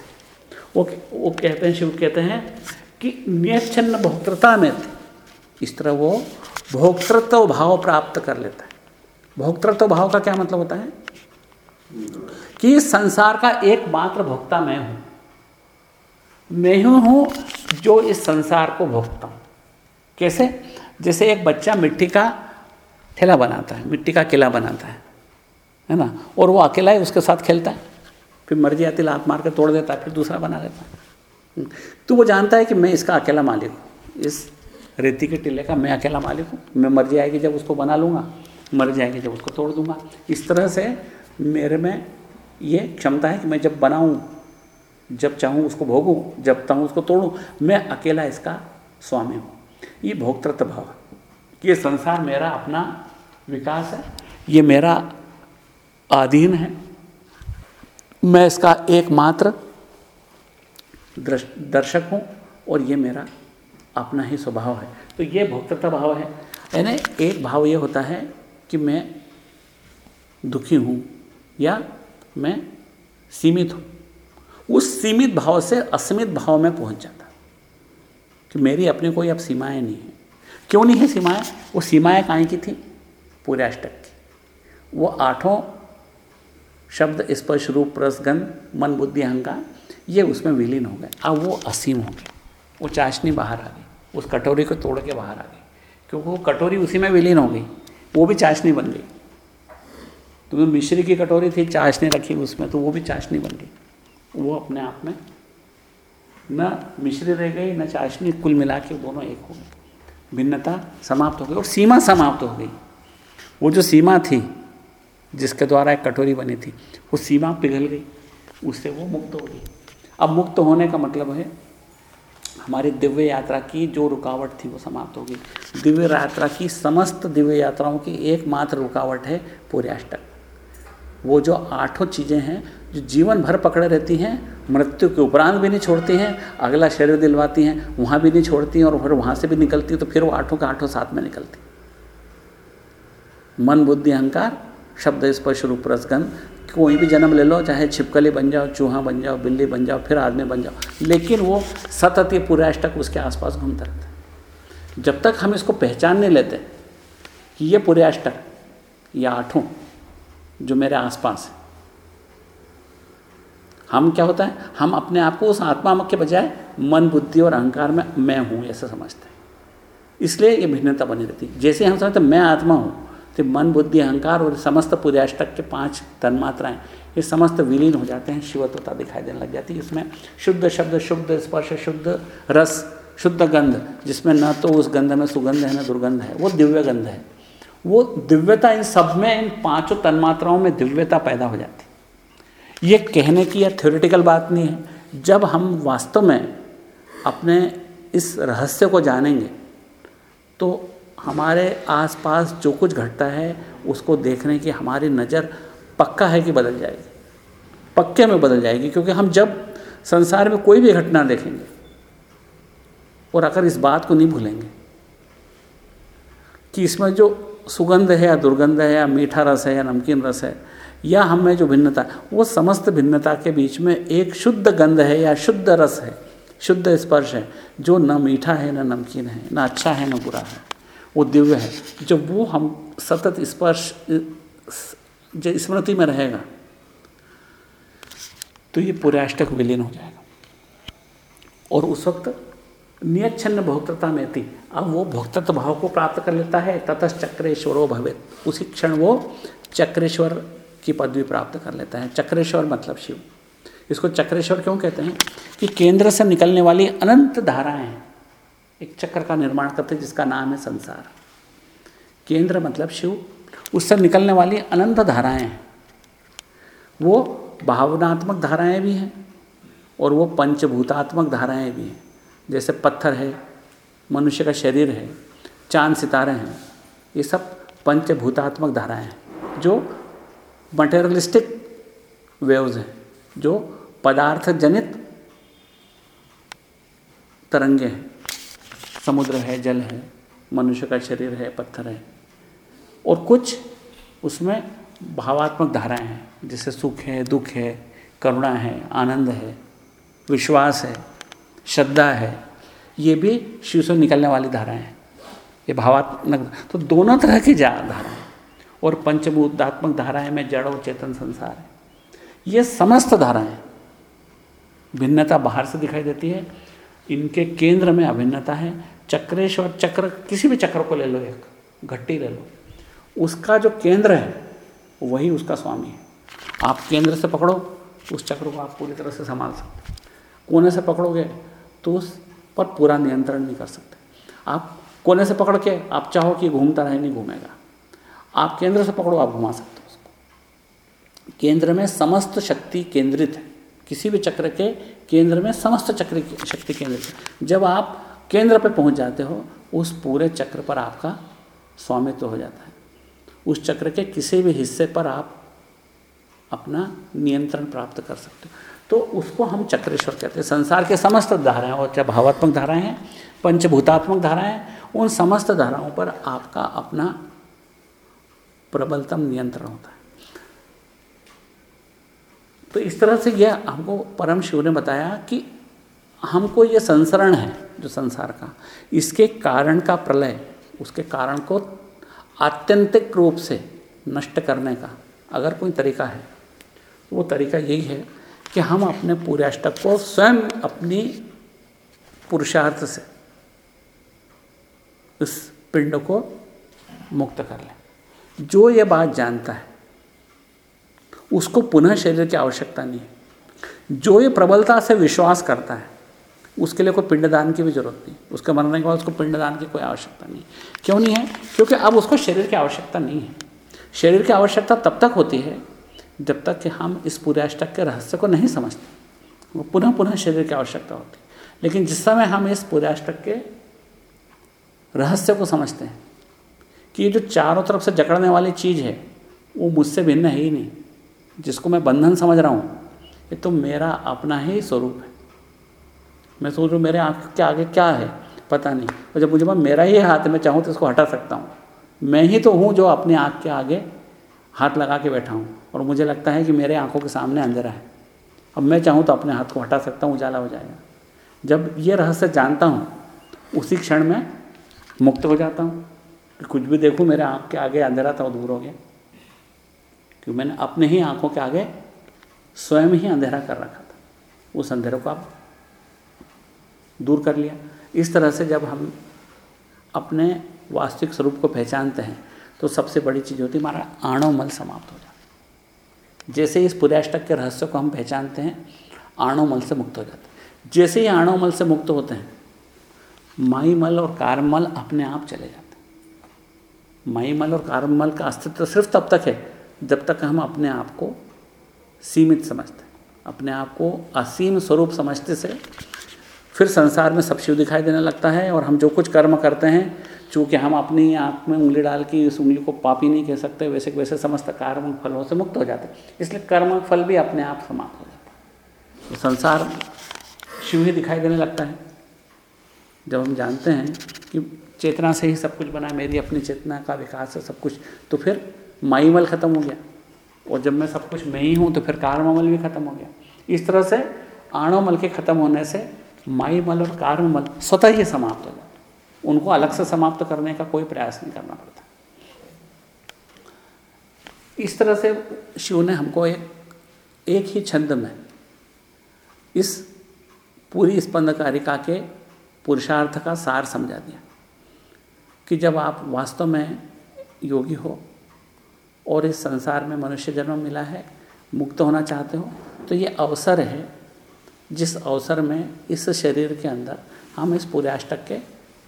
वो वो कहते हैं, शिव कहते हैं कि नियच्छन्न भोक्तृता में थी इस तरह वो भोक्तृत्व भाव प्राप्त कर लेता है। भोक्तृत्व भाव का क्या मतलब होता है? कि संसार का एकमात्र भोक्ता मैं हूँ। मैं ही हूँ जो इस संसार को भोगता हूँ। कैसे? जैसे एक बच्चा मिट्टी का ठेला बनाता है, मिट्टी का किला बनाता है है ना? और वो अकेला ही उसके साथ खेलता है। फिर मर्ज़ी आती, लात मार कर तोड़ देता है, फिर दूसरा बना देता है। तो वो जानता है कि मैं इसका अकेला मालिक हूँ। इस रेती के टिले का मैं अकेला मालिक हूँ। मैं मर्ज़ी आएगी जब उसको बना लूँगा मर्ज़ी आएगी जब उसको तोड़ दूँगा। इस तरह से मेरे में ये क्षमता है कि मैं जब बनाऊँ, जब चाहूँ उसको भोगूँ, जब चाहूँ उसको तोड़ूँ, मैं अकेला इसका स्वामी हूँ। ये भोक्तृत्व भाव ये संसार मेरा अपना विकास है? ये मेरा आधीन है। मैं इसका एकमात्र दर्शक हूँ और ये मेरा अपना ही स्वभाव है। तो ये भोक्तृत्व भाव है। यानी एक भाव ये होता है कि मैं दुखी हूँ या मैं सीमित हूँ। उस सीमित भाव से असीमित भाव में पहुँच जाता। कि मेरी अपनी कोई अब सीमाएँ नहीं है। क्यों नहीं है सीमाएँ? वो सीमाएँ कहाँ की थी? पूरे अष्टक की। वो आठों शब्द, स्पर्श, रूप रसगंध मन, बुद्धि, अहंकार, ये उसमें विलीन हो गए। अब वो असीम हो गए। वो चाशनी बाहर आ गई। उस कटोरी को तोड़ के बाहर आ गई क्योंकि वो कटोरी उसी में विलीन हो गई। वो भी चाशनी बन गई। तो जो मिश्री की कटोरी थी, चाशनी रखी उसमें तो वो भी चाशनी बन गई। वो अपने आप में न मिश्री रह गई, न चाशनी, कुल मिला के दोनों एक हो गए भिन्नता समाप्त हो गई और सीमा समाप्त हो गई। वो जो सीमा थी, जिसके द्वारा एक कटोरी बनी थी, वो सीमा पिघल गई, उससे वो मुक्त हो गई। अब मुक्त होने का मतलब है, हमारी दिव्य यात्रा की जो रुकावट थी, वो समाप्त हो गई। दिव्य यात्रा की समस्त दिव्य यात्राओं की एकमात्र रुकावट है पूर्याष्टक वो जो आठों चीज़ें हैं, जो जीवन भर पकड़े रहती हैं, मृत्यु के उपरांत भी नहीं छोड़ती हैं, अगला शरीर दिलवाती हैं, वहाँ भी नहीं छोड़ती हैं, और फिर वहाँ से भी निकलती तो फिर वो आठों के आठों साथ में निकलती मन, बुद्धि, अहंकार, शब्द, स्पर्श, रूप रसगंध कोई भी जन्म ले लो, चाहे छिपकली बन जाओ, चूहा बन जाओ, बिल्ली बन जाओ, फिर आदमी बन जाओ। लेकिन वो सतत ये पूरा अष्टक उसके आसपास घूमता रहता है। जब तक हम इसको पहचान नहीं लेते कि ये पूरे अष्टक या आठों जो मेरे आसपास है, हम क्या होता है? हम अपने आप को उस आत्मा के बजाय मन, बुद्धि और अहंकार में मैं हूँ, ऐसा समझते हैं। इसलिए ये भिन्नता बनी रहती है। जैसे हम समझते मैं आत्मा हूँ तो मन, बुद्धि, अहंकार और समस्त पूर्याष्टक के पाँच तन्मात्राएँ, ये समस्त विलीन हो जाते हैं, शिवत्वता दिखाई देने लग जाती है। इसमें शुद्ध शब्द, शुद्ध स्पर्श, शुद्ध रस, शुद्ध गंध, जिसमें न तो उस गंध में सुगंध है, न दुर्गंध है, वो दिव्य गंध है। वो दिव्यता, इन सब में, इन पाँचों तन्मात्राओं में दिव्यता पैदा हो जाती ये कहने की या थ्योरिटिकल बात नहीं है। जब हम वास्तव में अपने इस रहस्य को जानेंगे तो हमारे आसपास जो कुछ घटता है, उसको देखने की हमारी नज़र पक्का है कि बदल जाएगी। पक्के में बदल जाएगी, क्योंकि हम जब संसार में कोई भी घटना देखेंगे, और अगर इस बात को नहीं भूलेंगे कि इसमें जो सुगंध है या दुर्गंध है या मीठा रस है या नमकीन रस है, या हम जो भिन्नता, वो समस्त भिन्नता के बीच में एक शुद्ध गंध है या शुद्ध रस है, शुद्ध स्पर्श है, जो न मीठा है, न नमकीन है, न अच्छा है, न बुरा है। वो दिव्य है। जब वो हम सतत स्पर्श स्मृति में रहेगा तो ये पूरे अष्टक विलीन हो जाएगा। और उस वक्त नियच्छन्न भोक्तता में थी। अब वो भोक्तत्व भाव को प्राप्त कर लेता है ततस चक्रेश्वरो भवित। उसी क्षण वो चक्रेश्वर की पदवी प्राप्त कर लेता है। चक्रेश्वर मतलब शिव। इसको चक्रेश्वर क्यों कहते हैं? कि केंद्र से निकलने वाली अनंत धाराएँ एक चक्र का निर्माण करते जिसका नाम है संसार। केंद्र मतलब शिव। उससे निकलने वाली अनंत धाराएँ हैं। वो भावनात्मक धाराएँ भी हैं और वो पंचभूतात्मक धाराएँ भी हैं। जैसे पत्थर है, मनुष्य का शरीर है, चाँद सितारे हैं, ये सब पंचभूतात्मक धाराएँ हैं, जो मटेरियलिस्टिक वेव्स हैं, जो पदार्थ जनित तरंगे हैं। समुद्र है, जल है, मनुष्य का शरीर है, पत्थर है। और कुछ उसमें भावात्मक धाराएँ हैं, जैसे सुख है, दुख है, करुणा है, आनंद है, विश्वास है, श्रद्धा है, ये भी शिव से निकलने वाली धाराएँ हैं। ये भावात्मक तो दोनों तरह की जा धाराएँ और पंचभूतात्मक धाराएँ में जड़ और चेतन संसार है। ये समस्त धाराएँ भिन्नता बाहर से दिखाई देती है इनके केंद्र में अभिन्नता है। चक्रेश्वर चक्र, किसी भी चक्र को ले लो एक, घट्टी ले लो। उसका जो केंद्र है, वही उसका स्वामी है। आप केंद्र से पकड़ो, उस चक्र को आप पूरी तरह से संभाल सकते कोने से पकड़ोगे तो उस पर पूरा नियंत्रण नहीं कर सकते। आप कोने से पकड़ के, आप चाहो कि घूमता रहे, नहीं घूमेगा। आप केंद्र से पकड़ो, आप घुमा सकते हो उसको। केंद्र में समस्त शक्ति केंद्रित है। किसी भी चक्र के केंद्र में, समस्त चक्र शक्ति केंद्र जब आप केंद्र पर पहुँच जाते हो, उस पूरे चक्र पर आपका स्वामित्व हो जाता है। उस चक्र के किसी भी हिस्से पर आप अपना नियंत्रण प्राप्त कर सकते हो। तो उसको हम चक्रेश्वर कहते हैं। संसार के समस्त धाराएँ, और चाहे भावात्मक धाराएँ हैं, पंचभूतात्मक धाराएँ उन समस्त धाराओं पर आपका अपना प्रबलतम नियंत्रण होता है। तो इस तरह से यह हमको परम शिव ने बताया कि हमको ये संसरण है, जो संसार का। इसके कारण का प्रलय, उसके कारण को आत्यंतिक रूप से नष्ट करने का, अगर कोई तरीका है वो तरीका यही है कि हम अपने पूरे अष्टक को स्वयं अपनी पुरुषार्थ से इस पिंड को मुक्त कर लें। जो ये बात जानता है उसको पुनः शरीर की आवश्यकता नहीं है। जो ये प्रबलता से विश्वास करता है, उसके लिए कोई पिंडदान की भी ज़रूरत नहीं। उसके मरने के बाद उसको पिंडदान की कोई आवश्यकता नहीं क्यों नहीं है? क्योंकि अब उसको शरीर की आवश्यकता नहीं है। शरीर की आवश्यकता तब तक होती है, जब तक कि हम इस पूरे अष्टक के रहस्य को नहीं समझते। वो पुनः पुनः शरीर की आवश्यकता होती है। लेकिन जिस समय हम इस पूरे अष्टक के रहस्य को समझते हैं, कि ये जो चारों तरफ़ से जकड़ने वाली चीज़ है, वो मुझसे भिन्न है ही नहीं। जिसको मैं बंधन समझ रहा हूँ, ये तो मेरा अपना ही स्वरूप है। मैं सोच रहा हूँ, मेरे आँख के आगे क्या है? पता नहीं। और जब मुझे मैं मेरा ही हाथ में चाहूँ तो इसको हटा सकता हूँ। मैं ही तो हूँ जो अपने आँख के आगे हाथ लगा के बैठा हूँ। और मुझे लगता है कि मेरे आँखों के सामने अंधेरा है। अब मैं चाहूँ तो अपने हाथ को हटा सकता हूँ, उजाला हो जाएगा। जब ये रहस्य जानता हूँ, उसी क्षण में मुक्त हो जाता हूँ। कुछ भी देखूँ, मेरे आँख के आगे अंधेरा था वो दूर हो गया। क्योंकि मैंने अपने ही आँखों के आगे स्वयं ही अंधेरा कर रखा था। उस अंधेरे को आप दूर कर लिया। इस तरह से जब हम अपने वास्तविक स्वरूप को पहचानते हैं तो सबसे बड़ी चीज़ होती है, हमारा आणव मल समाप्त हो जाता है। जैसे इस पूरे के रहस्य को हम पहचानते हैं, आणव मल से मुक्त हो जाते हैं। जैसे ही आणव मल से मुक्त होते हैं, माई मल और कारमल अपने आप चले जाते हैं। माई मल और कारमल का अस्तित्व सिर्फ़ तब तक है जब तक हम अपने आप को सीमित समझते हैं, अपने आप को असीम स्वरूप समझते से फिर संसार में सब शिव दिखाई देने लगता है और हम जो कुछ कर्म करते हैं, चूँकि हम अपनी आँख में उंगली डाल के उस उंगली को पापी नहीं कह सकते, वैसे वैसे समस्त कर्म फलों से मुक्त हो जाते इसलिए कर्म फल भी अपने आप समाप्त हो जाता है। तो संसार शिव ही दिखाई देने लगता है। जब हम जानते हैं कि चेतना से ही सब कुछ बना मेरी अपनी चेतना का विकास है, सब कुछ तो फिर माईमल खत्म हो गया। और जब मैं सब कुछ मैं ही हूँ तो फिर कार्ममल भी खत्म हो गया। इस तरह से आणोमल के खत्म होने से माईमल और कार्ममल स्वतः ही समाप्त हो जाते उनको अलग से समाप्त करने का कोई प्रयास नहीं करना पड़ता। इस तरह से शिव ने हमको एक एक ही छंद में इस पूरी स्पंदकारिका के पुरुषार्थ का सार समझा दिया कि जब आप वास्तव में योगी हो और इस संसार में मनुष्य जन्म मिला है, मुक्त होना चाहते हो तो ये अवसर है, जिस अवसर में इस शरीर के अंदर हम इस पुर्याष्टक के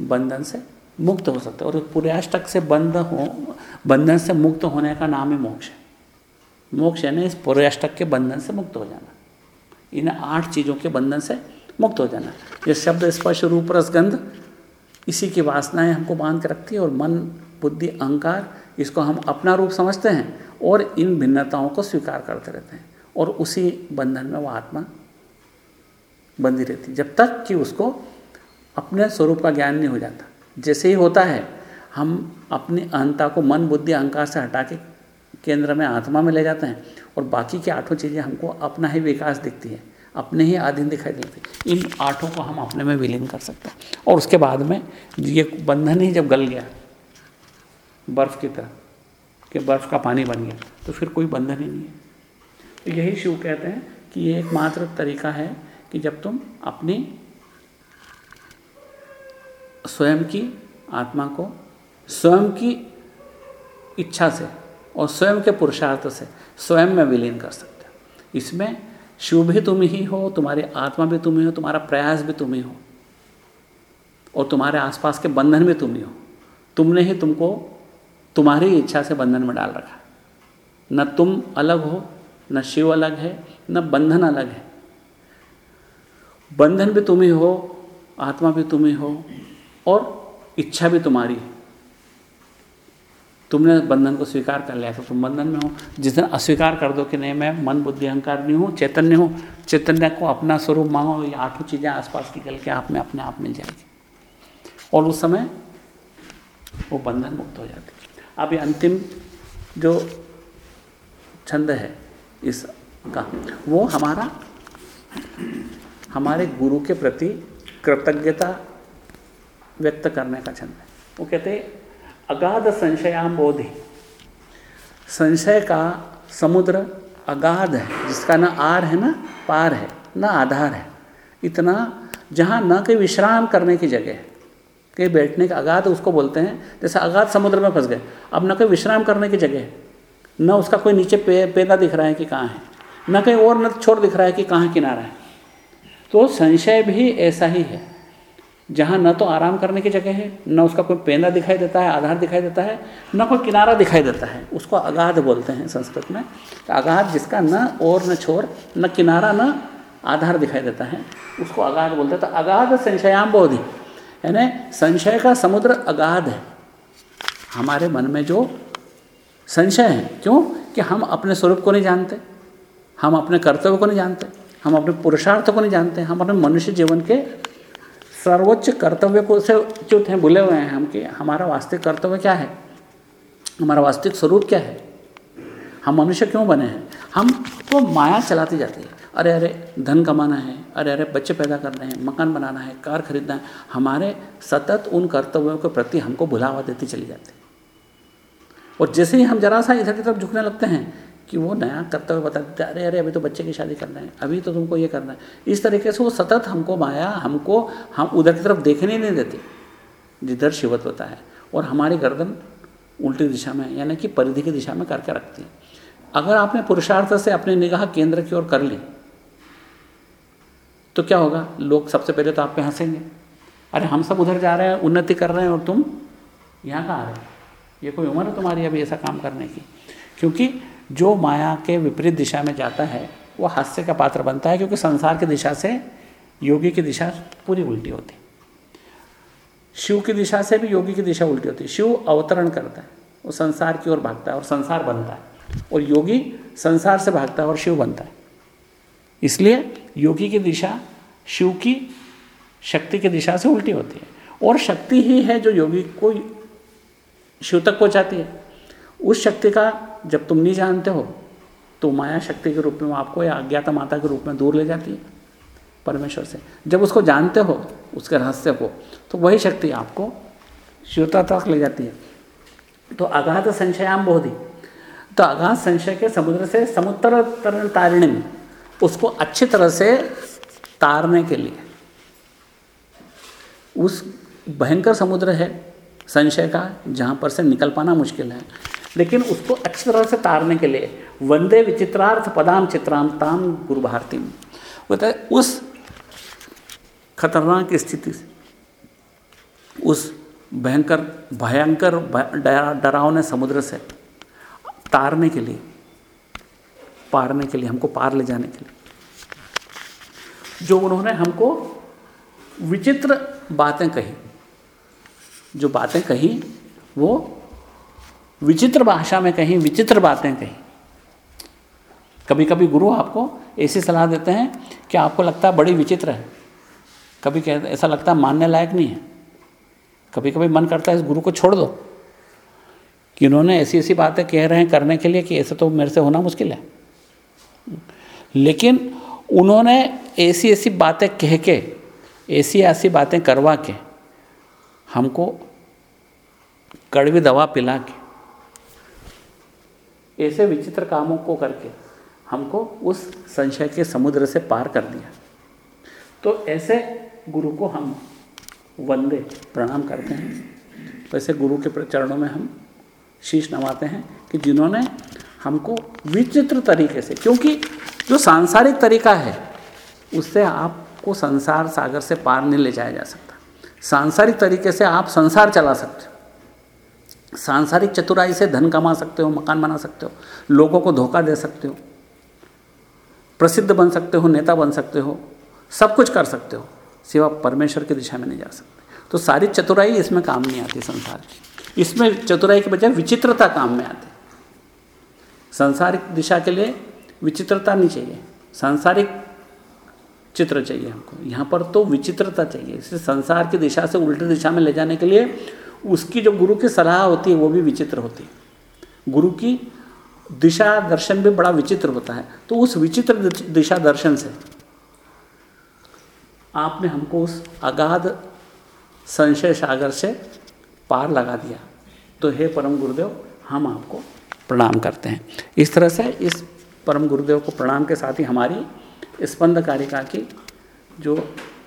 बंधन से मुक्त हो सकते हैं। और पुर्याष्टक से बंध हो, बंधन से मुक्त होने का नाम ही मोक्ष है। मोक्ष यानी इस पुर्याष्टक के बंधन से मुक्त हो जाना। इन आठ चीज़ों के बंधन से मुक्त हो जाना। ये शब्द स्पर्श रूप रसगंध, इसी की वासनाएँ हमको बाँध के रखती है और मन, बुद्धि, अहंकार इसको हम अपना रूप समझते हैं और इन भिन्नताओं को स्वीकार करते रहते हैं और उसी बंधन में वो आत्मा बंधी रहती जब तक कि उसको अपने स्वरूप का ज्ञान नहीं हो जाता। जैसे ही होता है, हम अपनी अहंता को मन, बुद्धि, अहंकार से हटा के केंद्र में आत्मा में ले जाते हैं और बाकी की आठों चीज़ें हमको अपना ही विकास दिखती है, अपने ही आधीन दिखाई देती इन आठों को हम अपने में विलीन कर सकते हैं। और उसके बाद में ये बंधन ही जब गल गया बर्फ़ की तरह, कि बर्फ़ का पानी बन गया तो फिर कोई बंधन ही नहीं है। तो यही शिव कहते हैं कि ये एकमात्र तरीका है कि जब तुम अपनी स्वयं की आत्मा को स्वयं की इच्छा से और स्वयं के पुरुषार्थ से स्वयं में विलीन कर सकते हो। इसमें शिव भी तुम ही हो, तुम्हारी आत्मा भी तुम ही हो, तुम्हारा प्रयास भी तुम ही हो और तुम्हारे आसपास के बंधन भी तुम ही हो। तुमने ही तुमको तुम्हारी इच्छा से बंधन में डाल रखा। न तुम अलग हो, न शिव अलग है, न बंधन अलग है। बंधन भी तुम ही आत्मा भी तुम ही हो, और इच्छा भी तुम्हारी है। तुमने बंधन को स्वीकार कर लिया तो तुम बंधन में हो। जिस दिन अस्वीकार कर दो कि नहीं, मैं मन, बुद्धि, अहंकार नहीं हूँ, चैतन्य हूँ, चैतन्य को अपना स्वरूप मांगो, ये आठों चीज़ें आसपास निकल के आप में, अपने आप मिल जाएगी। और उस समय वो बंधन मुक्त हो जाती अब अंतिम जो छंद है इस का, वो हमारा, हमारे गुरु के प्रति कृतज्ञता व्यक्त करने का छंद है। वो कहते अगाध संशयाम बोधि संशय का समुद्र अगाध है, जिसका ना आर है ना पार है, ना आधार है। इतना जहाँ न कहीं विश्राम करने की जगह है कहीं बैठने का अगाध उसको बोलते हैं जैसे अगाध समुद्र में फंस गए। अब न कहीं विश्राम करने की जगह है न उसका कोई नीचे पे, पेदा दिख रहा है कि कहाँ है न कहीं और न छोर दिख रहा है कि कहाँ किनारा है। तो संशय भी ऐसा ही है जहाँ न तो आराम करने की जगह है न उसका कोई पेंदा दिखाई देता है आधार दिखाई देता है न कोई किनारा दिखाई देता है उसको अगाध बोलते हैं संस्कृत में। तो अगाध जिसका न और न छोर न किनारा न आधार दिखाई देता है उसको अगाध बोलते हैं। तो अगाध संशयाम बोधि यानी संशय का समुद्र अगाध है। हमारे मन में जो संशय है, क्यों? कि हम अपने स्वरूप को नहीं जानते, हम अपने कर्तव्य को नहीं जानते, हम अपने पुरुषार्थ को नहीं जानते, हम अपने मनुष्य जीवन के सर्वोच्च कर्तव्य को से च्युत हैं, भूले हुए हैं हम कि हमारा वास्तविक कर्तव्य क्या है? हमारा वास्तविक स्वरूप क्या है? हम मनुष्य क्यों बने हैं? हम तो माया चलाती जाती है। अरे अरे, धन कमाना है, अरे अरे, बच्चे पैदा करने हैं, मकान बनाना है, कार खरीदना है, हमारे सतत उन कर्तव्यों के प्रति हमको भुलावा देती चली जाती और जैसे ही हम जरा सा इधर की तरफ़ झुकने लगते हैं कि वो नया कर्तव्य बता देते अरे अरे, अभी तो बच्चे की शादी करना है, अभी तो तुमको ये करना है। इस तरीके से वो सतत हमको माया, हमको हम उधर की तरफ़ देखने नहीं देते, जिधर शिवत होता है। और हमारी गर्दन उल्टी दिशा में, यानी कि परिधि की दिशा में करके रखती है। अगर आपने पुरुषार्थ से अपनी निगाह केंद्र की ओर कर ली तो क्या होगा? लोग सबसे पहले तो आप पे हंसेंगे। अरे, हम सब उधर जा रहे हैं, उन्नति कर रहे हैं और तुम यहाँ कहाँ आ रहे हो? ये कोई उम्र है तुम्हारी अभी ऐसा काम करने की? क्योंकि जो माया के विपरीत दिशा में जाता है, वो हास्य का पात्र बनता है, क्योंकि संसार की दिशा से योगी की दिशा पूरी उल्टी होती। शिव की दिशा से भी योगी की दिशा उल्टी होती। है शिव अवतरण करता है, वो संसार की ओर भागता है और संसार बनता है। और योगी संसार से भागता है और शिव बनता है। इसलिए योगी की दिशा, शिव की शक्ति की दिशा से उल्टी होती है। और शक्ति ही है जो योगी को, शिव तक पहुंचाती है। उस शक्ति का जब तुम नहीं जानते हो तो माया शक्ति के रूप में आपको या अज्ञाता माता के रूप में दूर ले जाती है परमेश्वर से। जब उसको जानते हो, उसके रहस्य को तो वही शक्ति आपको शिवता तक ले जाती है। तो अगाध संशयाम बोधि तो अगाध संशय के समुद्र से समुद्र तरण तारिणी उसको अच्छी तरह से तारने के लिए। उस भयंकर समुद्र है, संशय का, जहाँ पर से निकल पाना मुश्किल है। लेकिन उसको अच्छी तरह से तारने के लिए वंदे विचित्रार्थ पदाम चित्राम ताम गुरु भारती बोलता है उस खतरनाक स्थिति से, उस भयंकर भयंकर डरावने समुद्र से तारने के लिए पारने के लिए, हमको पार ले जाने के लिए। जो उन्होंने हमको विचित्र बातें कही, जो बातें कही, वो विचित्र भाषा में कहीं, विचित्र बातें कही। कभी कभी गुरु आपको ऐसी सलाह देते हैं कि आपको लगता है बड़ी विचित्र है। कभी कह, ऐसा लगता है मानने लायक नहीं है। कभी कभी मन करता है इस गुरु को छोड़ दो। कि उन्होंने ऐसी ऐसी बातें कह रहे हैं करने के लिए कि ऐसे तो मेरे से होना मुश्किल है। लेकिन उन्होंने ऐसी ऐसी बातें कह के, ऐसी ऐसी बातें करवा के, हमको कड़वी दवा पिला के, ऐसे विचित्र कामों को करके हमको उस संशय के समुद्र से पार कर दिया। तो ऐसे गुरु को हम वंदे प्रणाम करते हैं। वैसे गुरु के चरणों में हम शीश नवाते हैं कि जिन्होंने हमको विचित्र तरीके से, क्योंकि जो सांसारिक तरीका है, उससे आपको संसार सागर से पार नहीं ले जाया जा सकता। सांसारिक तरीके से आप संसार चला सकते हो। सांसारिक चतुराई से धन कमा सकते हो, मकान बना सकते हो, लोगों को धोखा दे सकते हो, प्रसिद्ध बन सकते हो, नेता बन सकते हो, सब कुछ कर सकते हो, सिवा परमेश्वर की दिशा में नहीं जा सकते। तो सारी चतुराई इसमें काम नहीं आती संसार की। इसमें चतुराई के बजाय विचित्रता काम में आती संसारिक दिशा के लिए विचित्रता नहीं चाहिए। सांसारिक चित्र चाहिए हमको। यहाँ पर तो विचित्रता चाहिए। इसे संसार की दिशा से उल्टी दिशा में ले जाने के लिए उसकी जो गुरु की सलाह होती है, वो भी विचित्र होती है। गुरु की दिशा दर्शन भी बड़ा विचित्र होता है। तो उस विचित्र दिशा दर्शन से आपने हमको उस अगाध संशय सागर से पार लगा दिया। तो हे परम गुरुदेव, हम आपको प्रणाम करते हैं। इस तरह से इस परम गुरुदेव को प्रणाम के साथ ही हमारी स्पंद कारिका की जो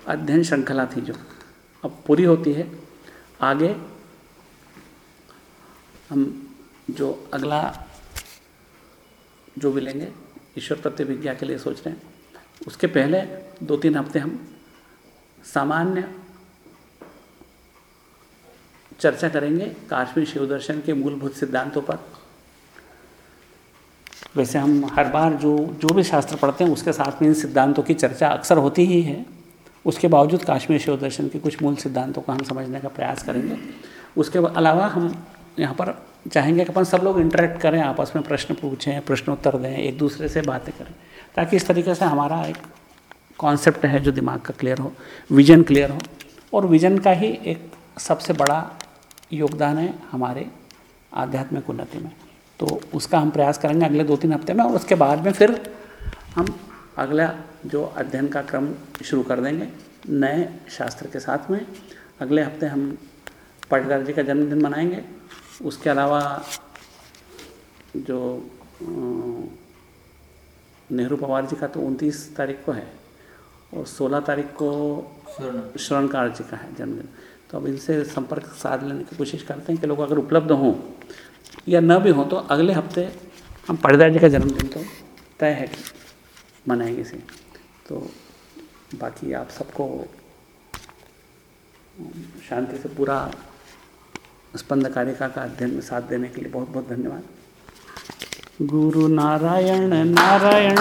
अध्ययन श्रृंखला थी, जो अब पूरी होती है, आगे हम जो अगला जो भी लेंगे, ईश्वर प्रतिविज्ञा के लिए सोच रहे हैं, उसके पहले दो तीन हफ़्ते हम सामान्य चर्चा करेंगे, काश्मीर शिव दर्शन के मूलभूत सिद्धांतों पर। वैसे हम हर बार जो जो भी शास्त्र पढ़ते हैं, उसके साथ में इन सिद्धांतों की चर्चा अक्सर होती ही है। उसके बावजूद काश्मीर शिव दर्शन के कुछ मूल सिद्धांतों को हम समझने का प्रयास करेंगे। उसके अलावा हम यहाँ पर चाहेंगे कि अपन सब लोग इंटरेक्ट करें, आपस में प्रश्न पूछें, प्रश्नोत्तर दें, एक दूसरे से बातें करें, ताकि इस तरीके से हमारा एक कॉन्सेप्ट है जो दिमाग का क्लियर हो विजन क्लियर हो, और विजन का ही एक सबसे बड़ा योगदान है हमारे आध्यात्मिक उन्नति में। तो उसका हम प्रयास करेंगे अगले दो तीन हफ़्ते में और उसके बाद में फिर हम अगला जो अध्ययन का क्रम शुरू कर देंगे नए शास्त्र के साथ में। अगले हफ़्ते हम पटगर जी का जन्मदिन मनाएँगे। उसके अलावा जो नेहरू पवार जी का तो उनतीस तारीख को है और सोलह तारीख को श्रवणकार जी का है जन्मदिन। तो अब इनसे संपर्क साध लेने की कोशिश करते हैं कि लोग अगर उपलब्ध हों या न भी हो तो अगले हफ़्ते हम पर्दा जी का जन्मदिन तो तय है कि मनाएँगे इसे। तो बाकी आप सबको शांति से पूरा स्पंद कारिका का अध्ययन में साथ देने के लिए बहुत बहुत धन्यवाद। गुरु नारायण नारायण